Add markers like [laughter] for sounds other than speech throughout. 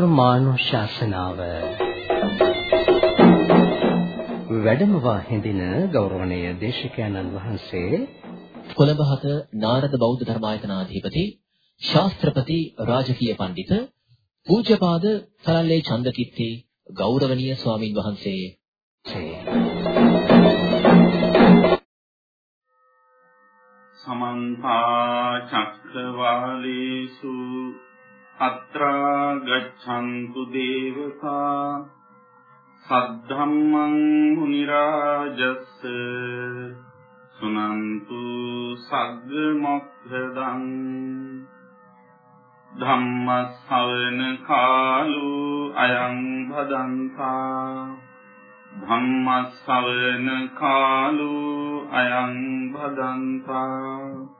ධර්මානුශාසනාව. වැඩමවා හිඳින ගෞරවනීය දේශකයන්න් වහන්සේ කොළඹ හත නාරද බෞද්ධ ධර්මායතනාධිපති ශාස්ත්‍රපති රාජකීය පඬිත පූජ්‍යපාද සලල්ලේ චන්දකිත්ති ගෞරවනීය ස්වාමින් වහන්සේ. සමන්ත චක්කවාලේසු අත්‍රා ගච්ඡන්තු දේවතා සද්ධම්මං මුනි රාජස්ස සුනන්තු සග්ග මොක්ඛදං ධම්ම ශ්‍රවණ කාලෝ අයං භදන්තා ධම්ම ශ්‍රවණ කාලෝ අයං භදන්තා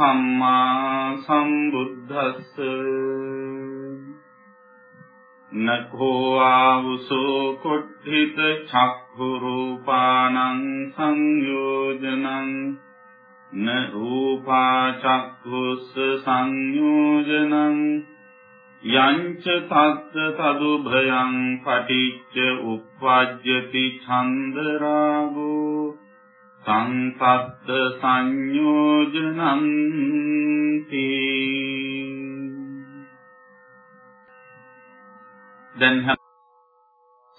සම්මා සම්බුද්දස්ස නකෝ ආවුසෝ කොට්ඨිත චක්ඛු රූපානං සංයෝජනං න රූපා චක්ඛුස්ස සංයෝජනං යංච තත්ත තදුභයං පටිච්ච උප්පජ්ජති ඡන්ද රාගෝ සංසත්ත සංයෝජනන්ති. දැන්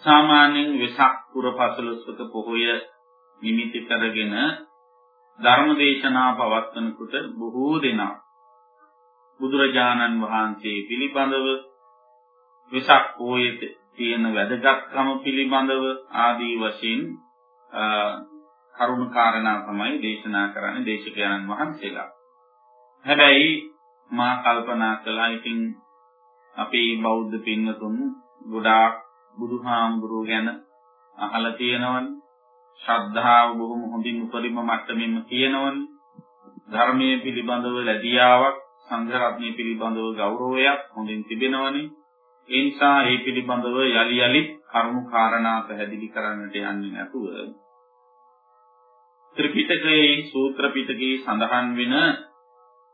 සාමාන්‍යයෙන් වෙසක් පුර පසළොස්වක පොහොය නිමිති කරගෙන ධර්ම දේශනා පවත්වනකොට බොහෝ දෙනා බුදුරජාණන් වහන්සේ පිළිබඳව වෙසක් පොහොයේ තියෙන වැදගත්කම පිළිබඳව ආදී වශයෙන් කරුණු කාරණා තමයි දේශනා කරන්නේ දේශකයන්න් වහන්සේලා. හැබැයි මා කල්පනා කළා ඉතින් අපේ බෞද්ධ පින්වතුන් ගොඩාක් බුදුහාමුදුරුවෝ ගැන අහලා තියෙනවනේ. ශ්‍රද්ධාව බොහොම හොඳින් උපරිම මට්ටමින්ම තියෙනවනේ. ධර්මයේ පිළිබඳව ලැබියාවක් සංඝ රත්නයේ පිළිබඳව ගෞරවයක් හොඳින් තිබෙනවනේ. ඒ නිසා ඒ පිළිබඳව යලි යලිත් කරුණු කාරණා පැහැදිලි කරන්නට යන්නේ නැතුව ත්‍රිපිටකයේ සූත්‍ර පිටකයේ සඳහන් වෙන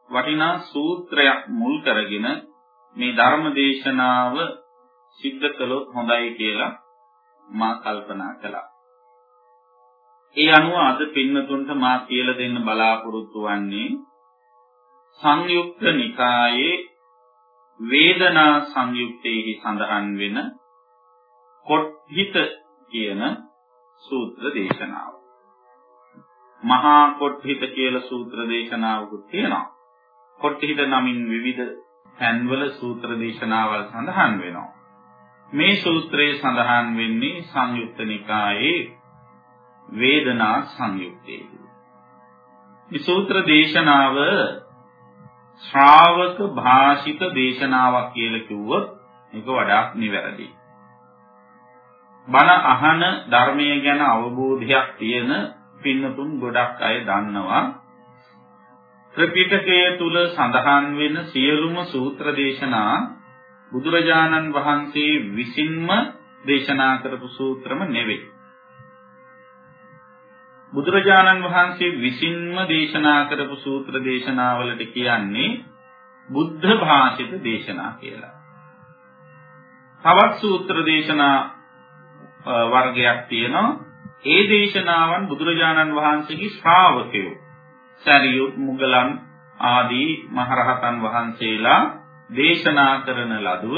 වටිනා සූත්‍රයක් මුල් කරගෙන මේ ධර්ම දේශනාව සිද්ධ කළොත් හොඳයි කියලා මා කල්පනා කළා. ඒ අනුව අද පින්නතුන්ට මා කියලා දෙන්න බලාපොරොත්තු වන්නේ සංයුක්ත නිකායේ වේදනා සංයුක්තයේහි සඳහන් වෙන කොට්හිත කියන සූත්‍ර දේශනාව. මහා කොට්ඨිත කියලා සූත්‍ර දේශනාවකුත් තියෙනවා. කොට්ඨිත නමින් විවිධ තැන්වල සූත්‍ර දේශනාවල් සඳහන් වෙනවා. මේ සූත්‍රයේ සඳහන් වෙන්නේ සංයුක්ත නිකායේ වේදනා සංයුක්තයේ. මේ සූත්‍ර දේශනාව ශ්‍රාවක භාෂිත දේශනාවක් කියලා කිව්වොත් ඒක වඩාත් නිවැරදියි. බණ අහන ධර්මය ගැන අවබෝධයක් තියෙන පින්නතුන් ගොඩක් අය දන්නවා ත්‍රිපිටකය තුල සඳහන් වෙන සියලුම සූත්‍ර දේශනා බුදුරජාණන් වහන්සේ විසින්ම දේශනා කරපු සූත්‍රම නෙවෙයි. බුදුරජාණන් වහන්සේ විසින්ම දේශනා කරපු සූත්‍ර දේශනාවලට කියන්නේ බුද්ධ භාෂිත දේශනා කියලා. තවත් සූත්‍ර දේශනා වර්ගයක් තියෙනවා ඒ දේශනාවන් බුදුරජාණන් වහන්සේගේ ශ්‍රාවකයෝ සරියුත් මුගලන් ආදී මහරහතන් වහන්සේලා දේශනා කරන ලදුව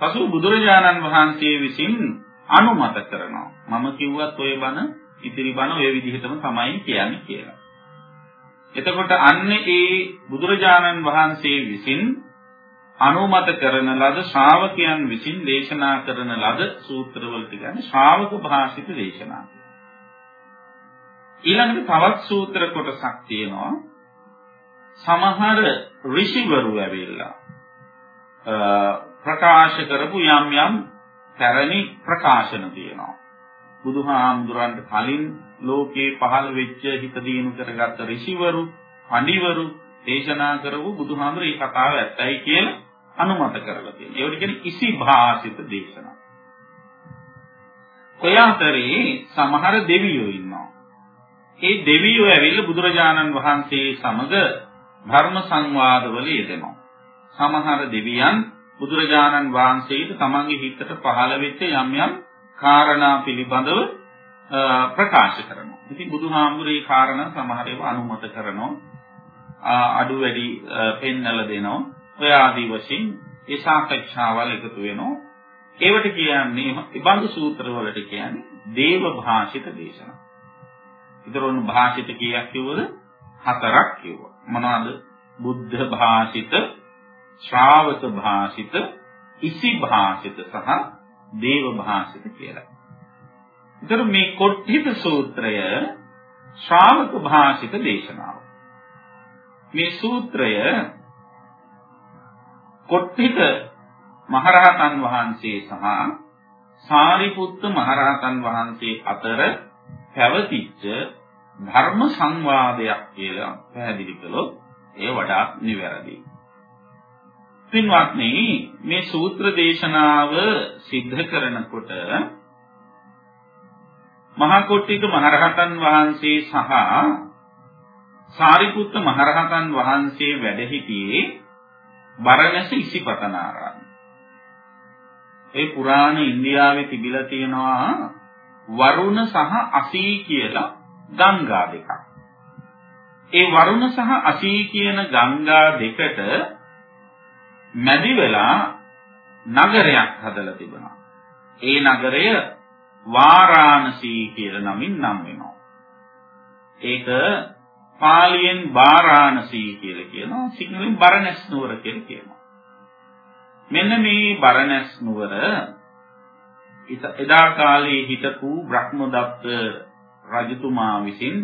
පසු බුදුරජාණන් වහන්සේ විසින් අනුමත කරනවා මම කිව්වත් ඔය බණ ඉතිරි බණ ඔය විදිහටම තමයි කියන්නේ කියලා. එතකොට අන්නේ ඒ බුදුරජාණන් වහන්සේ විසින් අනුමත කරන ලද ශ්‍රාවකයන් විසින් දේශනා කරන ලද සූත්‍රවලට කියන්නේ ශ්‍රාවක භාෂිත දේශනා. ඊළඟට තවත් සූත්‍ර කොටසක් තියෙනවා. සමහර ඍෂිවරු ඇවිල්ලා ප්‍රකාශ කරපු යම් යම් පැරණි ප්‍රකාශන තියෙනවා. බුදුහාමුදුරන්ට කලින් ලෝකේ පහළ වෙච්ච හිත දිනු කරගත්ත ඍෂිවරු, පඬිවරු දේශනා කරපු බුදුහාමුදුරේ මේ කතාව ඇත්තයි කියලා අනුමත කරලා තියෙනවා. ඒවට කියන්නේ ඉසි භාසිත දේශනා. ඔය අතරේ සමහර දෙවියෝ ඉන්නවා. ඒ දෙවියෝ ඇවිල්ලා බුදුරජාණන් වහන්සේ සමග ධර්ම සංවාදවල යෙදෙනවා. සමහර දෙවියන් බුදුරජාණන් වහන්සේට තමන්ගේ හිතට පහළ වෙච්ච යම් යම් කාරණා පිළිබඳව ප්‍රකාශ කරනවා. ඉතින් බුදුහාමුදුරේ කාරණා සමහර ඒවා අනුමත කරනවා. අඩු වැඩි පෙන්වලා දෙනවා. ඔය ආදී වශයෙන් ඒ සාකච්ඡාවල් එකතු වෙනවා. ඒවට කියන්නේ ඉබඳු සූත්‍ර වලට කියන්නේ දේව භාෂිත දේශනා. ඊතරොන් භාෂිත කීයක් කිව්වද? හතරක් කිව්වා. මොනවද? බුද්ධ භාෂිත, ශ්‍රාවක භාෂිත, ඉසි භාෂිත සහ දේව භාෂිත කියලා. ඊතර මේ කොට්ඨිත සූත්‍රය ශ්‍රාවක භාෂිත දේශනාව. මේ සූත්‍රය කොට්ඨිත මහරහතන් වහන්සේ සහ සාරිපුත්ත මහරහතන් වහන්සේ අතර පැවතිච්ච ධර්ම සංවාදයක් කියලා පැහැදිලි කළොත් ඒ වඩා නිවැරදියි. පින්වත්නි මේ සූත්‍ර දේශනාව සිද්ධ කරනකොට මහා කොට්ටික මහරහතන් වහන්සේ සහ සාරිපුත්ත මහරහතන් වහන්සේ වැඩ සිටියේ බරණැස ඉසිපතනාරාම. ඒ පුරාණ ඉන්දියාවේ තිබිලා තියෙනවා වරුණ සහ අසී කියලා ගංගා දෙකක්. ඒ වරුණ සහ අසී කියන ගංගා දෙකට මැදි වෙලා නගරයක් හදලා තිබුණා. ඒ නගරය වාරාණසී කියලා නමින් නම් වෙනවා. ඒක පාලියෙන් බාරාණසී කියලා කියනවා සිංහලෙන් බරණැස් නුවර කියලා කියනවා. මෙන්න මේ බරණැස් නුවර එදා කාලේ හිටපු බ්‍රහ්මදත්ත රජතුමා විසින්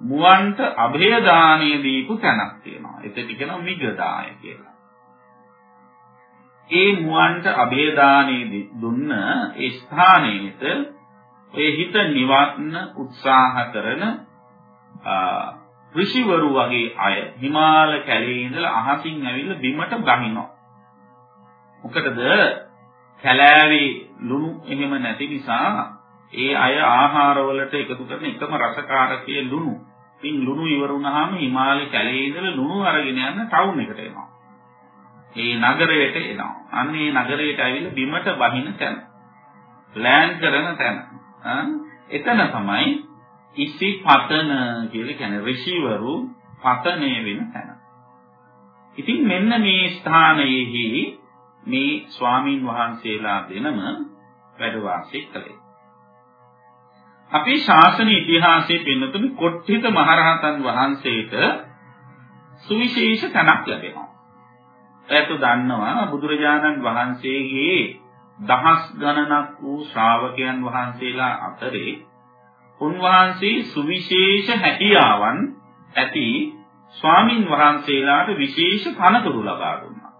මුවන්ට અભය දාණය දීපු තැනක් තියෙනවා. එතෙට කියනවා මිගදාය කියලා. ඒ මුවන්ට અભය දාණය දුන්න ඒ ස්ථානයේත ඒ හිත නිවන්න උත්සාහ කරන ඍෂිවරු වගේ අය හිමාල කැලේ ඉඳලා අහසින් ඇවිල්ලා බිමට බහිනවා. මොකටද? කැලෑවේ ලුණු එහෙම නැති නිසා ඒ අය ආහාරවලට එකතු කරන එකම රසකාරකයේ ලුණු. ඉතින් ලුණු ඉවර වුණාම හිමාලය කැලේ ඉඳලා ලුණු අරගෙන යන ටවුන් එකට එනවා. ඒ නගරයට එනවා. අන්න ඒ නගරයට ඇවිල්ලා බිමට බහින තැන. ලෑන්ඩ් කරන තැන. එතන තමයි ඉසි පතන කියලා කියන්නේ ඍෂිවරු පතනය වෙන තැන. ඉතින් මෙන්න මේ ස්ථානයේහි මේ ස්වාමින් වහන්සේලා දෙනම වැඩ වාසය කළේ. අපේ ශාසන ඉතිහාසයේ පින්නතුනි කොට්ටිත මහරහතන් වහන්සේට සුවිශේෂ තැනක් ලැබෙනවා. ඒත් දන්නවා බුදුරජාණන් වහන්සේගේ දහස් ගණනක් වූ ශ්‍රාවකයන් වහන්සේලා අතරේ උන්වහන්සේ සුවිශේෂ හැකියාවන් ඇති ස්වාමින් වහන්සේලාට විශේෂ තනතුරු ලබා දුන්නා.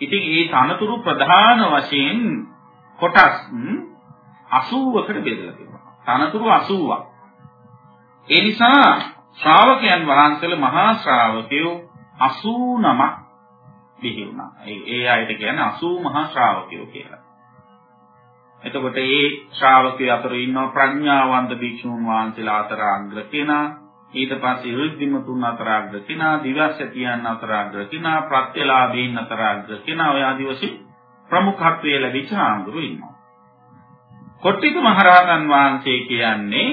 ඉතින් ඒ තනතුරු ප්‍රධාන වශයෙන් කොටස් 80කට බෙදලා තිබුණා. තනතුරු 80ක්. ඒ නිසා ශ්‍රාවකයන් වහන්සේලා මහා ශ්‍රාවකයෝ 89ක් බිහි වුණා. ඒ අයට කියන්නේ 80 මහා ශ්‍රාවකයෝ කියලා. එතකොට ඒ ශ්‍රාවකයෝ අතර ඉන්නවා ප්‍රඥාවන්ත භික්ෂුන් වහන්සේලා අතර අග්‍ර කෙනා ඊට පස්සේ ඍද්ධිමතුන් අතර අග්‍ර කෙනා දිවස්සතියන් අතර අග්‍ර කෙනා ප්‍රත්‍යලාභීන් අතර අග්‍ර කෙනා ඔය ආදි වශයෙන් ප්‍රමුඛත්වයේ ලැබිච්ච ආඳුරු ඉන්නවා කොට්ටික මහරහතන් වහන්සේ කියන්නේ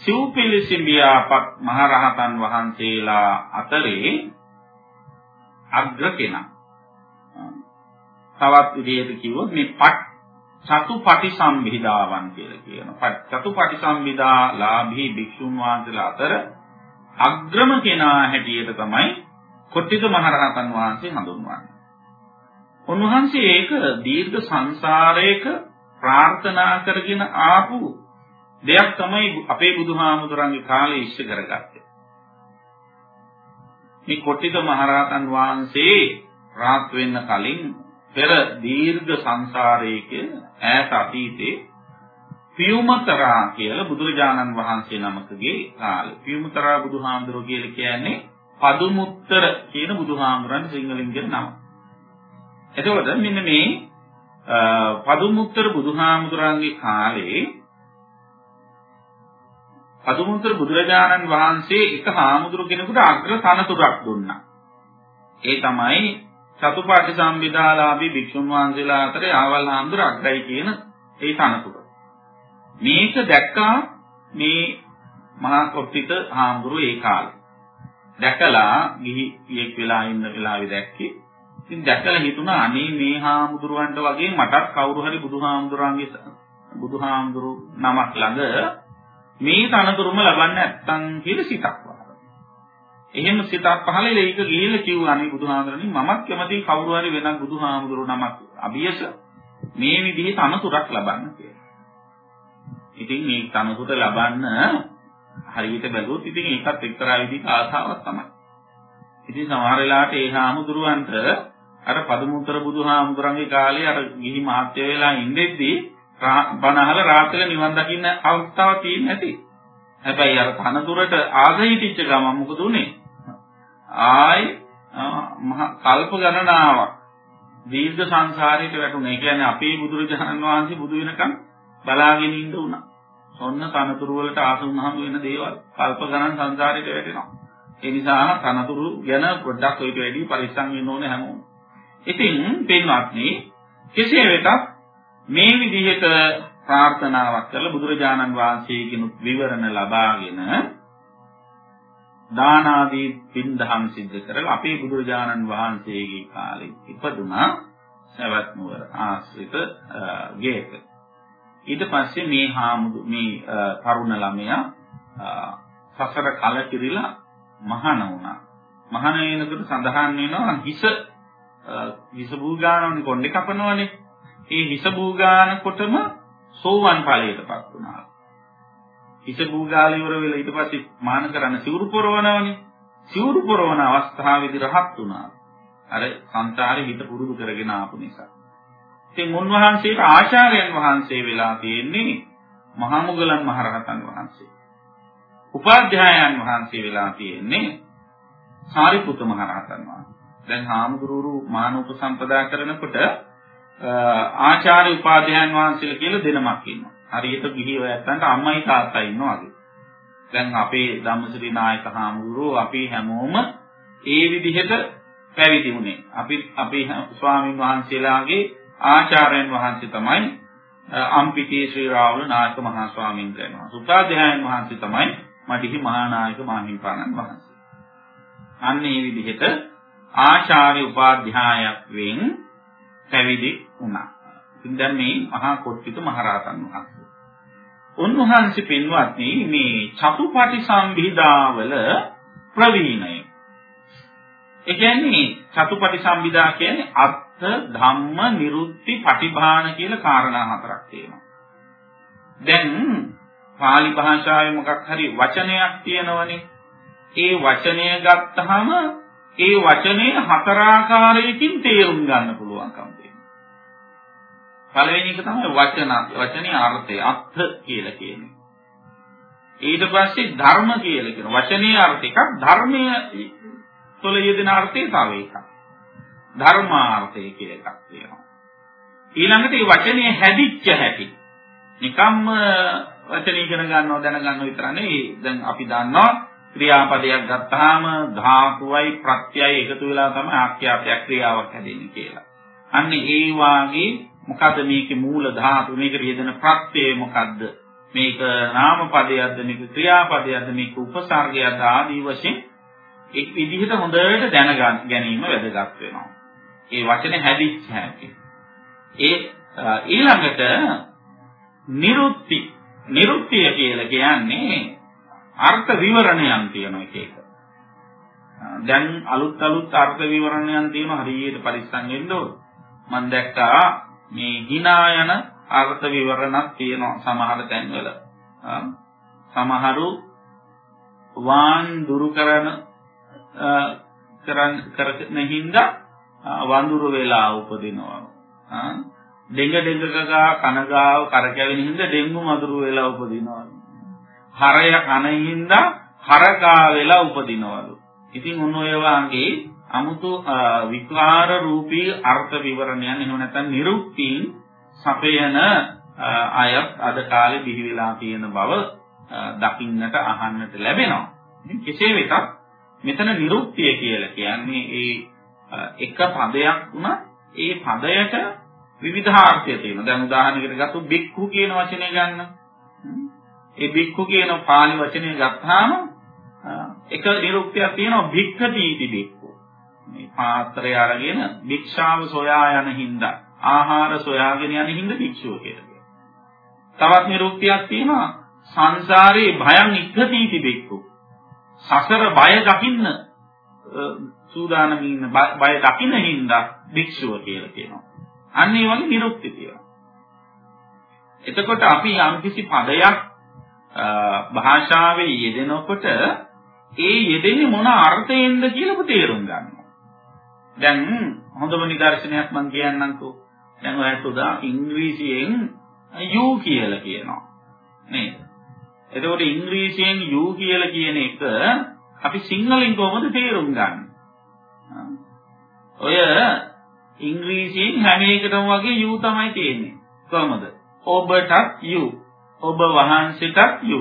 සිව්පිලිසිඹියාපත් මහරහතන් වහන්සේලා අතරේ අග්‍ර කෙනා. තවත් විදිහට කිව්වොත් මේ පට් චතුපටි සම්භිදාවන් කියලා කියනවා. චතුපටි සම්භිදා ලාභී භික්ෂුන් වහන්සේලා අතර අග්‍රම කෙනා හැටියට තමයි කොට්ටික මහරහතන් වහන්සේ හඳුන්වන්නේ. උන්වහන්සේ ඒක දීර්ඝ සංසාරයක ප්‍රාර්ථනා කරගෙන ආපු දෙයක් තමයි අපේ බුදුහාමුදුරන්ගේ කාලේ ඉෂ්ට කරගත්තේ. මේ කොට්ටිත මහරහතන් වහන්සේ රාත් වෙන්න කලින් පෙර දීර්ඝ සංසාරයක ඈත අතීතේ පියුමතරා කියලා බුදුරජාණන් වහන්සේ නමකගේ කාලේ පියුමතරා බුදුහාමුදුරුවෝ කියලා කියන්නේ පදුමුත්තර කියන බුදුහාමුදුරන් සිංහලෙන් කියන නම. එතකොට මෙන්න මේ පදුමුත්තර බුදුහාමුදුරන්ගේ කාලේ පදුමුත්තර බුදුරජාණන් වහන්සේ එක හාමුදුරු කෙනෙකුට අග්‍ර තනතුරක් දුන්නා. ඒ තමයි සතුපාටි සම්විදාලාභී භික්ෂුන් වහන්සේලා අතරේ ආවල් හාමුදුර අග්‍රයි කියන ඒ තනතුර. මේක දැක්කා මේ මහා කොට්ටිත හාමුදුරු ඒ කාලේ. දැකලා ගිහි පියෙක් වෙලා ඉන්න වෙලාවේ දැක්කේ. ඉතින් දැකලා හිතුණා අනේ මේ හාමුදුරුවන්ට වගේ මටත් කවුරු හරි බුදුහාමුදුරන්ගේ බුදුහාමුදුරු නමක් ළඟ මේ තනතුරුම ලබන්න නැත්තම් කියලා සිතක් වහනවා. එහෙම සිතක් පහළේ ඒක ගිහිල්ලා කිව්වා අනේ බුදුහාමුදුරනි මමත් කැමති කවුරු හරි වෙනත් බුදුහාමුදුරු නමක් අභියස මේ විදිහේ තනතුරක් ලබන්න කියලා. ඉතින් මේ තනතුර ලබන්න හරියට බැලුවොත් ඉතින් ඒකත් එක්තරා විදිහක ආසාවක් තමයි. ඉතින් සමහර වෙලාවට ඒ හාමුදුරුවන්ට අර පදමුතර බුදුහාමුදුරන්ගේ කාලේ අර ගිහි මහත්ය වෙලා ඉඳෙද්දී බණහල රාත්‍රියේ නිවන් දකින්න අවස්ථාවක් තියෙන්නේ නැති. හැබැයි අර තනතුරට ආගහිතිච්ච ගමන් මොකද උනේ? ආයි මහ කල්ප ගණනාවක් දීර්ඝ සංසාරයට වැටුණා. ඒ කියන්නේ අපේ බුදුරජාණන් වහන්සේ බුදු වෙනකන් බලාගෙන ඉන්න උනා. ඔන්න තනතුරු වලට ආස වුණාම වෙන දේවල් කල්ප ගණන් සංසාරයට වැටෙනවා. ඒ නිසා තනතුරු ගැන පොඩ්ඩක් ඔයිට වැඩි පරිස්සම් වෙන්න ඕනේ හැමෝම. ඉතින් පින්වත්නි කෙසේ වෙතත් මේ විදිහට ප්‍රාර්ථනාවක් කරලා බුදුරජාණන් වහන්සේගෙනුත් විවරණ ලබාගෙන දාන ආදී පින්දහම් සිද්ධ කරලා අපේ බුදුරජාණන් වහන්සේගේ කාලේ ඉපදුනා සවැත් නුවර ආශ්‍රිත ගේක. ඊට පස්සේ මේ හාමුදු මේ තරුණ ළමයා සසර කලකිරිලා මහාන වුණා. මහාන වෙනකොට සඳහන් වෙනවා හිස හිස භූගානෝනේ කොණ්ඩේ කපනවනේ. ඒ හිස භූගානකොටම සෝවන් ඵලයටපත් වුණා. හිස භූගාල ඉවර වෙලා ඊට පස්සේ මාන කරන්න සිවුරු පොරවනවනේ. සිවුරු පොරවන අවස්ථාවේදී රහත් වුණා. අර සංසාරේ හිත පුරුදු කරගෙන ආපු නිසා. ඉතින් මුන්වහන්සේට ආචාර්යයන් වහන්සේ වෙලා තියෙන්නේ මහා මුගලන් මහරහතන් වහන්සේ. උපාධ්‍යායන් වහන්සේ වෙලා තියෙන්නේ සාරිපුත්ත මහරහතන් වහන්සේ. දැන් හාමුදුරුවෝ මාන උපසම්පදා කරනකොට ආචාර්ය උපාධ්‍යායන් වහන්සේලා කියලා දෙනමක් ඉන්නවා. හරියට ගිහිව ඇත්තන්ට අම්මයි තාත්තයි ඉන්නවා වගේ. දැන් අපේ ධම්මසිරි නායක හාමුදුරුවෝ අපි හැමෝම ඒ විදිහට පැවිදි වුණේ. අපි අපේ ස්වාමින් වහන්සේලාගේ ආචාර්යයන් වහන්සේ තමයි අම්පිටේ ශ්‍රී රාහුල නායක මහා ස්වාමීන් වහන්සේ. උපාධ්‍යායන් වහන්සේ තමයි මඩිහි මහානායක මාහිම්පාණන් වහන්සේ. අන්න ඒ විදිහට ආචාර්ය උපාධ්‍යායයෙන් පැවිදි වුණා. ඉතින් දැන් මේ මහා කොට්ටිත මහරහතන් වහන්සේ. උන්වහන්සේ පින්වත්නි මේ චතුපටි සම්භිදාවල ප්‍රවීණය. ඒ කියන්නේ චතුපටි සම්භිදා කියන්නේ අර්ථ ධම්ම නිරුත්ති පටිභාන කියලා කාරණා හතරක් තියෙනවා. දැන් pāli භාෂාවේ මොකක් හරි වචනයක් තියෙනවනේ. ඒ වචනය ගත්තාම ඒ වචනේ හතර ආකාරයකින් තේරුම් ගන්න පුළුවන්කම තියෙනවා. පළවෙනි එක තමයි වචන වචනේ අර්ථය අර්ථ කියලා කියන්නේ. ඊට පස්සේ ධර්ම කියලා කියන වචනේ අර්ථ එකක් ධර්මයේ තුළ යෙදෙන අර්ථය තව එකක්. ධර්මාර්ථය කියලා එකක් තියෙනවා. ඊළඟට මේ වචනේ හැදිච්ච හැටි. නිකම්ම වචන ඉගෙන ගන්නව දැනගන්නව විතර නෙවෙයි. දැන් අපි දන්නවා ක්‍රියාපදයක් ගත්තාම ධාතුවයි ප්‍රත්‍යයයි එකතු වෙලා තමයි ආඛ්‍යාතයක් ක්‍රියාවක් හැදෙන්නේ කියලා. අන්න ඒ වාගේ මොකද මේකේ මූල ධාතු මේකට යෙදෙන ප්‍රත්‍යය මොකද්ද? මේක නාම පදයක්ද මේක ක්‍රියාපදයක්ද මේක උපසර්ගයක්ද ආදී වශයෙන් එක් විදිහට හොඳට දැන ගැනීම වැදගත් වෙනවා. ඒ වචනේ හැදිච්ච හැටි. ඒ ඊළඟට නිරුත්ති නිරුක්තිය කියලා කියන්නේ අර්ථ විවරණයන් තියෙන එක එක. දැන් අලුත් අලුත් අර්ථ විවරණයන් තියෙන හරියට පරිස්සම් වෙන්න ඕන. මම දැක්කා මේ hina යන අර්ථ විවරණක් තියෙනවා සමහර තැන්වල. සමහරු වාන් දුරු කරන කරන කරන හින්දා වඳුරු වෙලා උපදිනවා. ඩෙඟ ඩෙඟකගා කනගාව කරකැවෙන හින්දා ඩෙංගු මදුරු වෙලා උපදිනවා. හරය කන හින්දා හරකා වෙලා උපදිනවලු. ඉතින් උන් ඔය වාගේ 아무තු විකාර රූපී අර්ථ විවරණයන් එහෙම නැත්නම් නිරුක්තියින් සපයන අයත් අද කාලේ බිහි වෙලා තියෙන බව දකින්නට අහන්නට ලැබෙනවා. කෙසේ වෙතත් මෙතන නිරුක්තිය කියලා කියන්නේ ඒ එක පදයක් වුණා ඒ පදයට විවිධාර්ථය තියෙනවා. දැන් උදාහරණයකට ගත්තොත් බික්ඛු කියන වචනේ ගන්න. ඒ බික්ඛු කියන පාලි වචනේ ගත්තාම එක නිරුක්තියක් තියෙනවා භික්ඛතිති බික්ඛු. මේ පාත්‍රය අරගෙන භික්ෂාව සොයා යන හින්දා ආහාර සොයාගෙන යන හින්දා භික්ෂුව කියලා කියනවා. තවත් නිරුක්තියක් තියෙනවා සංසාරේ භයං ඉක්ඛතිති බික්ඛු. සසර බය දකින්න සූදානම් ඉන්න බය දකින්න හින්දා භික්ෂුව කියලා කියනවා. අන්න ඒ වගේ නිරුක්ති තියෙනවා. එතකොට අපි යම්කිසි පදයක් භාෂාවේ යෙදෙනකොට ඒ යෙදෙන්නේ මොන අර්ථයෙන්ද කියලා ඔබ තේරුම් ගන්නවා. දැන් හොඳම නිදර්ශනයක් මම කියන්නම්කෝ. දැන් ඔයත් උදා ඉංග්‍රීසියෙන් you කියලා කියනවා. නේද? එතකොට ඉංග්‍රීසියෙන් you කියලා කියන එක අපි සිංහලෙන් කොහොමද තේරුම් ගන්නේ? ඔය ඉංග්‍රීසියෙන් හැම එකටම වගේ you තමයි තියෙන්නේ. කොහොමද? ඔබටත් you. ඔබ වහන්සේටත් you.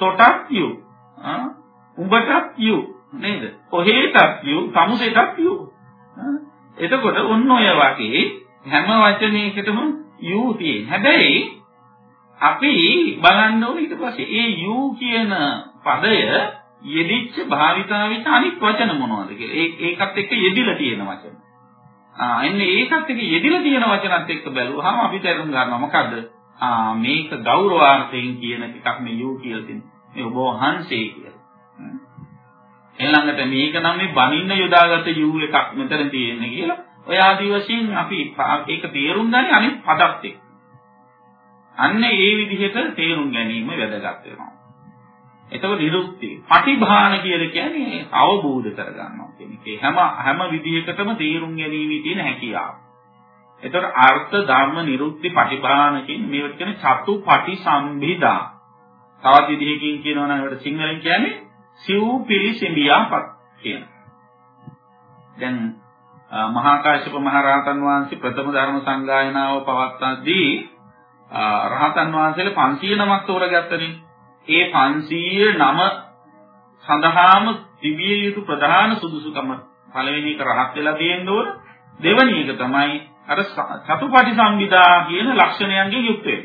තොටත් you. උඹටත් you. නේද? ඔහෙටත් you, සමුසෙටත් you. එතකොට ඔන්න ඔය වගේ හැම වචනයකටම you තියෙන. හැබැයි අපි බලන්න ඕනේ ඊට පස්සේ ඒ you කියන පදය යෙදිච්ච භාවිතාවිත අනිත් වචන මොනවද කියලා. ඒ ඒකත් එක්ක යෙදිලා තියෙන වචන. ආ එන්නේ ඒකත් එක්ක යෙදිලා තියෙන වචනත් එක්ක බැලුවාම අපි තේරුම් ගන්නවා මොකද්ද? ආ මේක ගෞරවාර්ථයෙන් කියන එකක් මේ යූ කියලා තියෙන්නේ. මේ ඔබ වහන්සේ කියලා. ඊළඟට මේක නම් මේ බනින්න යොදාගත්ත යූ එකක් මෙතන තියෙන්නේ කියලා. ඔය ආදි වශයෙන් අපි ඒක තේරුම් ගන්නේ අනිත් පදත් එක්ක. අන්න ඒ විදිහට තේරුම් ගැනීම වැදගත් වෙනවා. එතකොට නිරුක්ති. පටිභාන කියලා කියන්නේ අවබෝධ කරගන්නවා කියන එක. හැම හැම විදිහකටම තේරුම් ගැනීමේ තියෙන හැකියාව. එතකොට අර්ථ ධර්ම නිරුක්ති පටිභාන කියන්නේ මේවට කියන්නේ චතු පටි සම්භිදා. තවත් විදිහකින් කියනවා නම් ඒකට සිංහලෙන් කියන්නේ සිව් පිළිසිඹියාපත් කියන. දැන් මහා කාශ්‍යප මහ රහතන් වහන්සේ ප්‍රථම ධර්ම සංගායනාව පවත්වද්දී රහතන් වහන්සේලා 500 නමක් තෝරගත්තනේ. ඒ 500 නම සඳහාම තිබිය යුතු ප්‍රධාන සුදුසුකම පළවෙනි එක රහත් වෙලා තියෙන්න ඕන දෙවෙනි එක තමයි අර චතුපටි සම්විදා කියන ලක්ෂණයන්ගෙන් යුක්ත වෙන්න.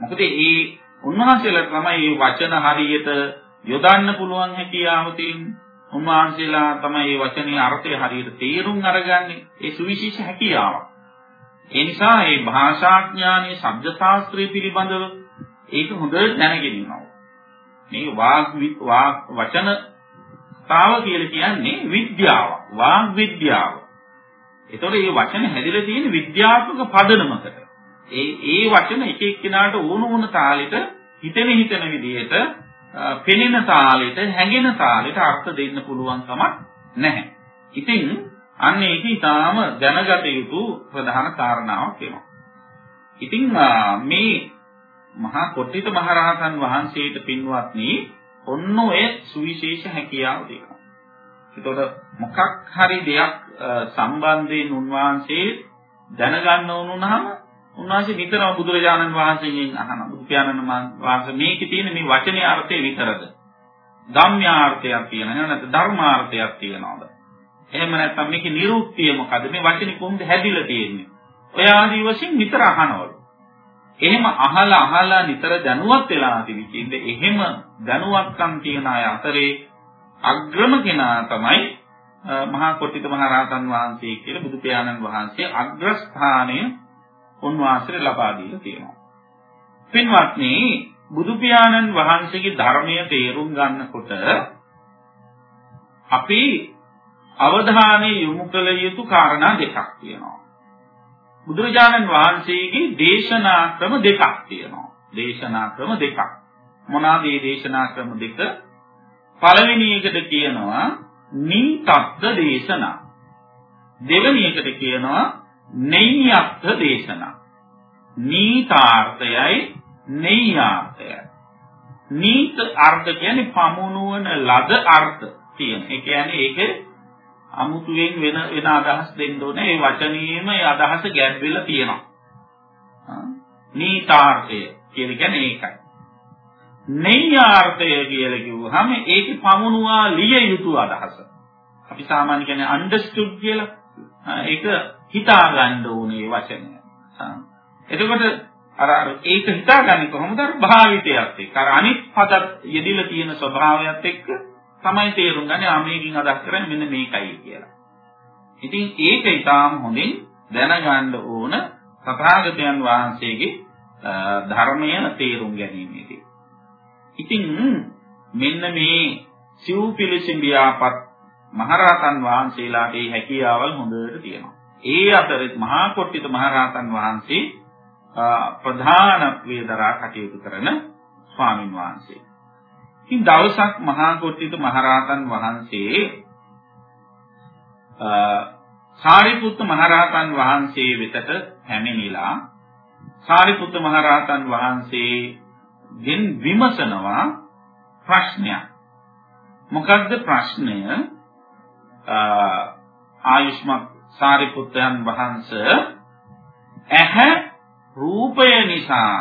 මොකද ඒ උන්වහන්සේලා තමයි මේ වචන හරියට යොදන්න පුළුවන් හැකියාව තියෙන්නේ. උන්වහන්සේලා තමයි මේ වචනේ අර්ථය හරියට තේරුම් අරගන්නේ. ඒ සුවිශේෂ හැකියාවක්. ඒ නිසා මේ භාෂාඥානයේ ශබ්ද ශාස්ත්‍රය පිළිබඳව ඒක හොඳට දැනගෙන ඉන්නවා. මේ වාග් වාග් වචන තාව කියලා කියන්නේ විද්‍යාව, වාග් විද්‍යාව. ඒතකොට මේ වචන හැදිලා තියෙන විද්‍යාත්මක පදනමකට. ඒ ඒ වචන එක එක්කිනාට ඕන ඕන තාලෙට හිතෙන හිතන විදිහට පෙනෙන තාලෙට හැඟෙන තාලෙට අර්ථ දෙන්න පුළුවන් කමක් නැහැ. ඉතින් අන්න ඒක ඊටාම දැනගත යුතු ප්‍රධාන කාරණාවක් වෙනවා. ඉතින් මේ මහා කොට්ටිත මහරහතන් වහන්සේට පින්වත්නි ඔන්න ඔය සුවිශේෂ හැකියාව දෙනවා. එතකොට මොකක් හරි දෙයක් සම්බන්ධයෙන් උන්වහන්සේ දැනගන්න ඕනුනහම උන්වහන්සේ නිතරම බුදුරජාණන් වහන්සේගෙන් අහනවා. බුදු පියාණන් වහන්සේ මේකේ තියෙන මේ වචනේ අර්ථය විතරද? ධම්මාර්ථයක් තියෙනවා. එහෙම නැත්නම් ධර්මාර්ථයක් තියෙනවද? එහෙම නැත්නම් මේකේ නිරුක්තිය මොකද්ද? මේ වචනේ කොහොමද හැදිලා තියෙන්නේ? ඔය ආදී වශයෙන් නිතර අහනවලු. එහෙම අහලා අහලා නිතර දැනුවත් වෙලා තිබෙච්ච එහෙම දැනුවත්කම් තියන අය අතරේ අග්‍රම කෙනා තමයි මහා කොට්ටිත මහ රහතන් වහන්සේ කියලා බුදු පියාණන් වහන්සේ අග්‍රස්ථානය උන්වහන්සේට ලබා දීලා තියෙනවා. පින්වත්නි බුදු පියාණන් වහන්සේගේ ධර්මය තේරුම් ගන්නකොට අපි අවධානය යොමු කළ යුතු කාරණා දෙකක් තියෙනවා. බුදුරජාණන් වහන්සේගේ දේශනා ක්‍රම දෙකක් තියෙනවා. දේශනා ක්‍රම දෙකක්. මොනවාද මේ දේශනා ක්‍රම දෙක? පළවෙනි එකට කියනවා නීතත්ත දේශනා. දෙවෙනි එකට කියනවා නෙය්‍යත්ථ දේශනා. නීතාර්ථයයි නෙය්‍යාර්ථයයි. නීත අර්ථ කියන්නේ පමුණුවන ලද අර්ථ තියෙන. ඒ කියන්නේ ඒක අමුතුවෙන් වෙන වෙන අදහස් දෙන්න ඕනේ. ඒ වචනේම ඒ අදහස ගැඹෙලා තියෙනවා. නීතාර්ථය කියලා කියන්නේ ඒකයි. නෙය්‍යාර්ථය කියලා කිව්වහම ඒකේ පමුණුවා ලිය යුතු අදහස. අපි සාමාන්‍ය කියන්නේ understood කියලා. ඒක හිතා ගන්න ඕනේ වචනය. එතකොට අර ඒක හිතාගන්නේ කොහොමද? භාවිතයත් එක්ක. අර අනිත් පදත් යෙදිලා තියෙන ස්වභාවයත් එක්ක තමයි තේරුම් ගන්නේ ආ මේකින් අදහස් කරන්නේ මෙන්න මේකයි කියලා. ඉතින් ඒක ඊටාම් හොඳින් දැනගන්න ඕන තථාගතයන් වහන්සේගේ ධර්මය තේරුම් ගැනීමේදී. ඉතින් මෙන්න මේ සිව් පිළිසිඹියාපත් මහරහතන් වහන්සේලාට මේ හැකියාවල් හොඳට තියෙනවා. ඒ අතරේ මහා කොට්ටිත මහරහතන් වහන්සේ ප්‍රධානත්වයේ දරා කටයුතු කරන ස්වාමින් වහන්සේ. ඉතින් දවසක් මහා කොට්ටිත මහරහතන් වහන්සේ සාරිපුත්ත මහරහතන් වහන්සේ වෙතට පැමිණිලා සාරිපුත්ත මහරහතන් වහන්සේගෙන් විමසනවා ප්‍රශ්නයක්. මොකක්ද ප්‍රශ්නය? ආයුෂ්මත් සාරිපුත්තයන් වහන්සේ ඇහැ රූපය නිසා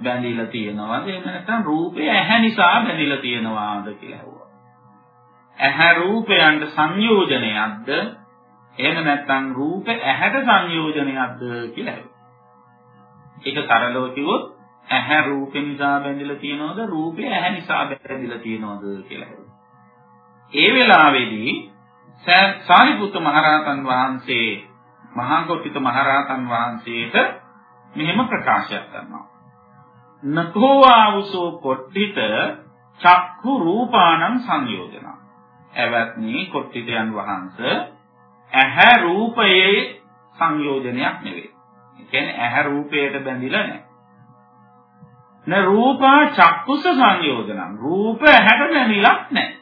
බැඳිලා තියෙනවද එහෙම නැත්නම් රූපය ඇහැ නිසා බැඳිලා තියෙනවාද කියලා ඇහුවා. ඇහැ රූපයන්ට සංයෝජනයක්ද එහෙම නැත්නම් රූප ඇහැට සංයෝජනයක්ද කියලා ඇහුවා. ඒක සරලව කිව්වොත් ඇහැ රූප නිසා බැඳිලා තියෙනවද රූපය ඇහැ නිසා බැඳිලා තියෙනවද කියලා ඇහුවා. ඒ වෙලාවේදී සාරිපුත්ත මහරහතන් වහන්සේ මහා කොට්ටිත මහරහතන් වහන්සේට මෙහෙම ප්‍රකාශයක් කරනවා. නකෝ ආවුසෝ කොට්ටිත චක්ඛු රූපාණං සංයෝජන. එවත්නි කොට්ටිතයන් වහන්සේ ඇහැ රූපයේ සංයෝජනයක් නෙවෙයි. ඒ කියන්නේ ඇහැ රූපයට බැඳිලා නැහැ. න රූපා චක්කුස සංයෝජනං රූප ඇහැට බැඳිලා නැහැ.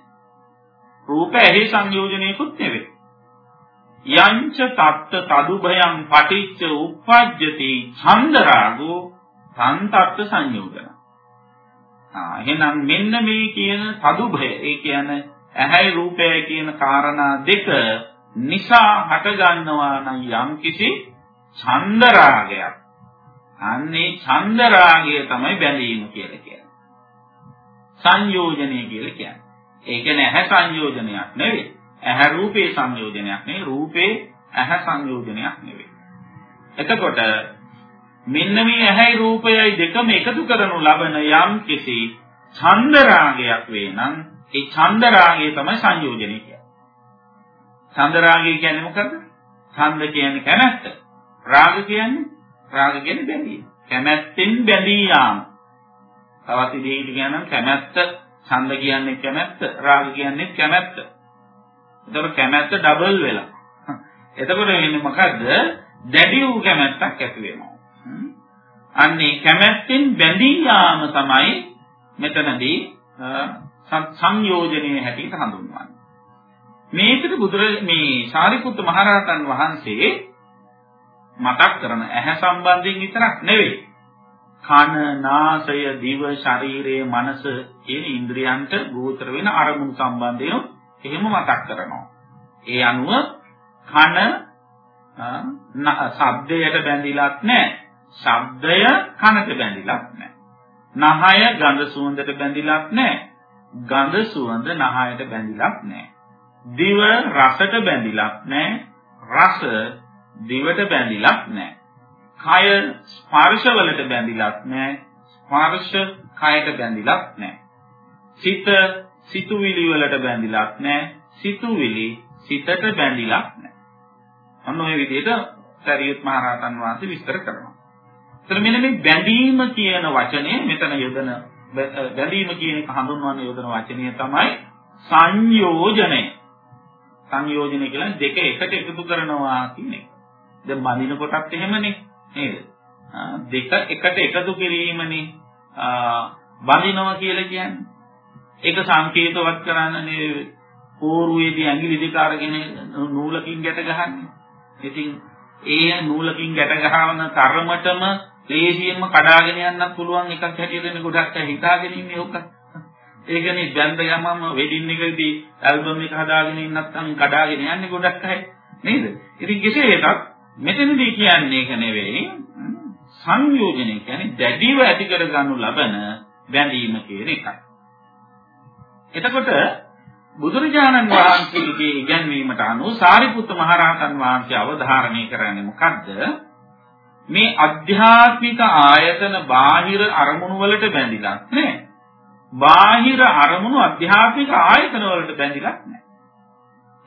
රූප ඇහි සංයෝජනයකුත් නෙවෙයි. යංච තත්ත තදුභයං පටිච්ච උප්පජ්ජති ඡන්දරාගෝ සංතත්ත සංයෝජන. ආ එහෙනම් මෙන්න මේ කියන තදුභය ඒ කියන්නේ ඇහැයි රූපයයි කියන කාරණා දෙක නිසා හට ගන්නවා නම් යම් කිසි ඡන්දරාගයක්. අන්නේ ඡන්දරාගය තමයි බැඳීම කියලා කියන්නේ. සංයෝජනය කියලා කියන්නේ. ඒ කියන්නේ ඇහැ සංයෝජනයක් නෙවෙයි. ඇහැ රූපේ සංයෝජනයක් නෙවෙයි. රූපේ ඇහැ සංයෝජනයක් නෙවෙයි. එතකොට මෙන්න මේ ඇහැයි රූපයයි දෙකම එකතු කරනු ලබන යම් කිසි ඡන්ද රාගයක් වේ නම් ඒ ඡන්ද රාගය තමයි සංයෝජනය කියන්නේ. ඡන්ද රාගය කියන්නේ මොකද්ද? ඡන්ද කියන්නේ කැමැත්ත. රාග කියන්නේ රාග කියන්නේ බැඳීම. කැමැත්තෙන් බැඳී යාම. තවත් ඉදිරියට කියනනම් කැමැත්ත ඡන්ද කියන්නේ කැමැත්ත, රාග කියන්නේ කැමැත්ත. එතකොට කැමැත්ත ඩබල් වෙලා. එතකොට වෙන්නේ මොකද්ද? දැඩි වූ කැමැත්තක් ඇති වෙනවා. අන්නේ කැමැත්තෙන් බැඳී යාම තමයි මෙතනදී සංයෝජනයේ හැටියට හඳුන්වන්නේ. මේකට බුදුර මේ සාරිපුත්ත මහරහතන් වහන්සේ මතක් කරන ඇහැ සම්බන්ධයෙන් විතරක් නෙවෙයි කන, නාසය, දිව, ශරීරය, මනස කියන ඉන්ද්‍රියන්ට ගෝචර වෙන අරමුණු සම්බන්ධයෙන් එහෙම මතක් කරනවා. ඒ අනුව කන ශබ්දයට බැඳිලත් නැහැ. ශබ්දය කනට බැඳිලත් නැහැ. නහය ගඳ සුවඳට බැඳිලත් නැහැ. ගඳ සුවඳ නහයට බැඳිලත් නැහැ. දිව රසට බැඳිලත් නැහැ. රස දිවට බැඳිලත් නැහැ. කය ස්පර්ශ වලට බැඳිලත් නැහැ. ස්පර්ශ කයට බැඳිලත් නැහැ. සිත සිතුවිලි වලට බැඳිලත් නැහැ. සිතුවිලි සිතට බැඳිලත් නැහැ. අන්න ඔය විදිහට සරියුත් මහ රහතන් වහන්සේ විස්තර කරනවා. එතන මෙන්න මේ බැඳීම කියන වචනය මෙතන යොදන බැඳීම කියන එක හඳුන්වන යොදන වචනය තමයි සංයෝජනය. සංයෝජනය කියන්නේ දෙක එකට එකතු කරනවා කියන එක. දැන් බඳින කොටත් එහෙමනේ. නේද? දෙක එකට එකතු කිරීමනේ බඳිනවා කියලා කියන්නේ. ඒක සංකේතවත් කරන්න නෙවෙයි පෝරුවේදී ඇඟිලි දෙක අරගෙන නූලකින් ගැට ගහන්නේ. ඉතින් ඒ නූලකින් ගැට ගහවන තරමටම ලේසියෙන්ම කඩාගෙන යන්නත් පුළුවන් එකක් හැටියට ගොඩක් හිතාගෙන ඉන්නේ ඕක. ඒකනේ බැන්ද යමම වෙඩින් එකදී ඇල්බම් එක හදාගෙන ඉන්නත් නම් කඩාගෙන යන්නේ ගොඩක් අය නේද? ඉතින් කෙසේ වෙතත් මෙතනදී කියන්නේ ඒක නෙවෙයි සංයෝජනය කියන්නේ දැඩිව ඇති කර ගන්නු ලබන බැඳීම කියන එකයි. එතකොට බුදුරජාණන් වහන්සේගේ ඉගැන්වීමට අනුව සාරිපුත්ත මහරහතන් වහන්සේ අවධාරණය කරන්නේ මොකද්ද? මේ අධ්‍යාත්මික ආයතන බාහිර අරමුණු වලට බැඳිලා නැහැ. බාහිර අරමුණු අධ්‍යාත්මික ආයතන වලට බැඳිලා නැහැ.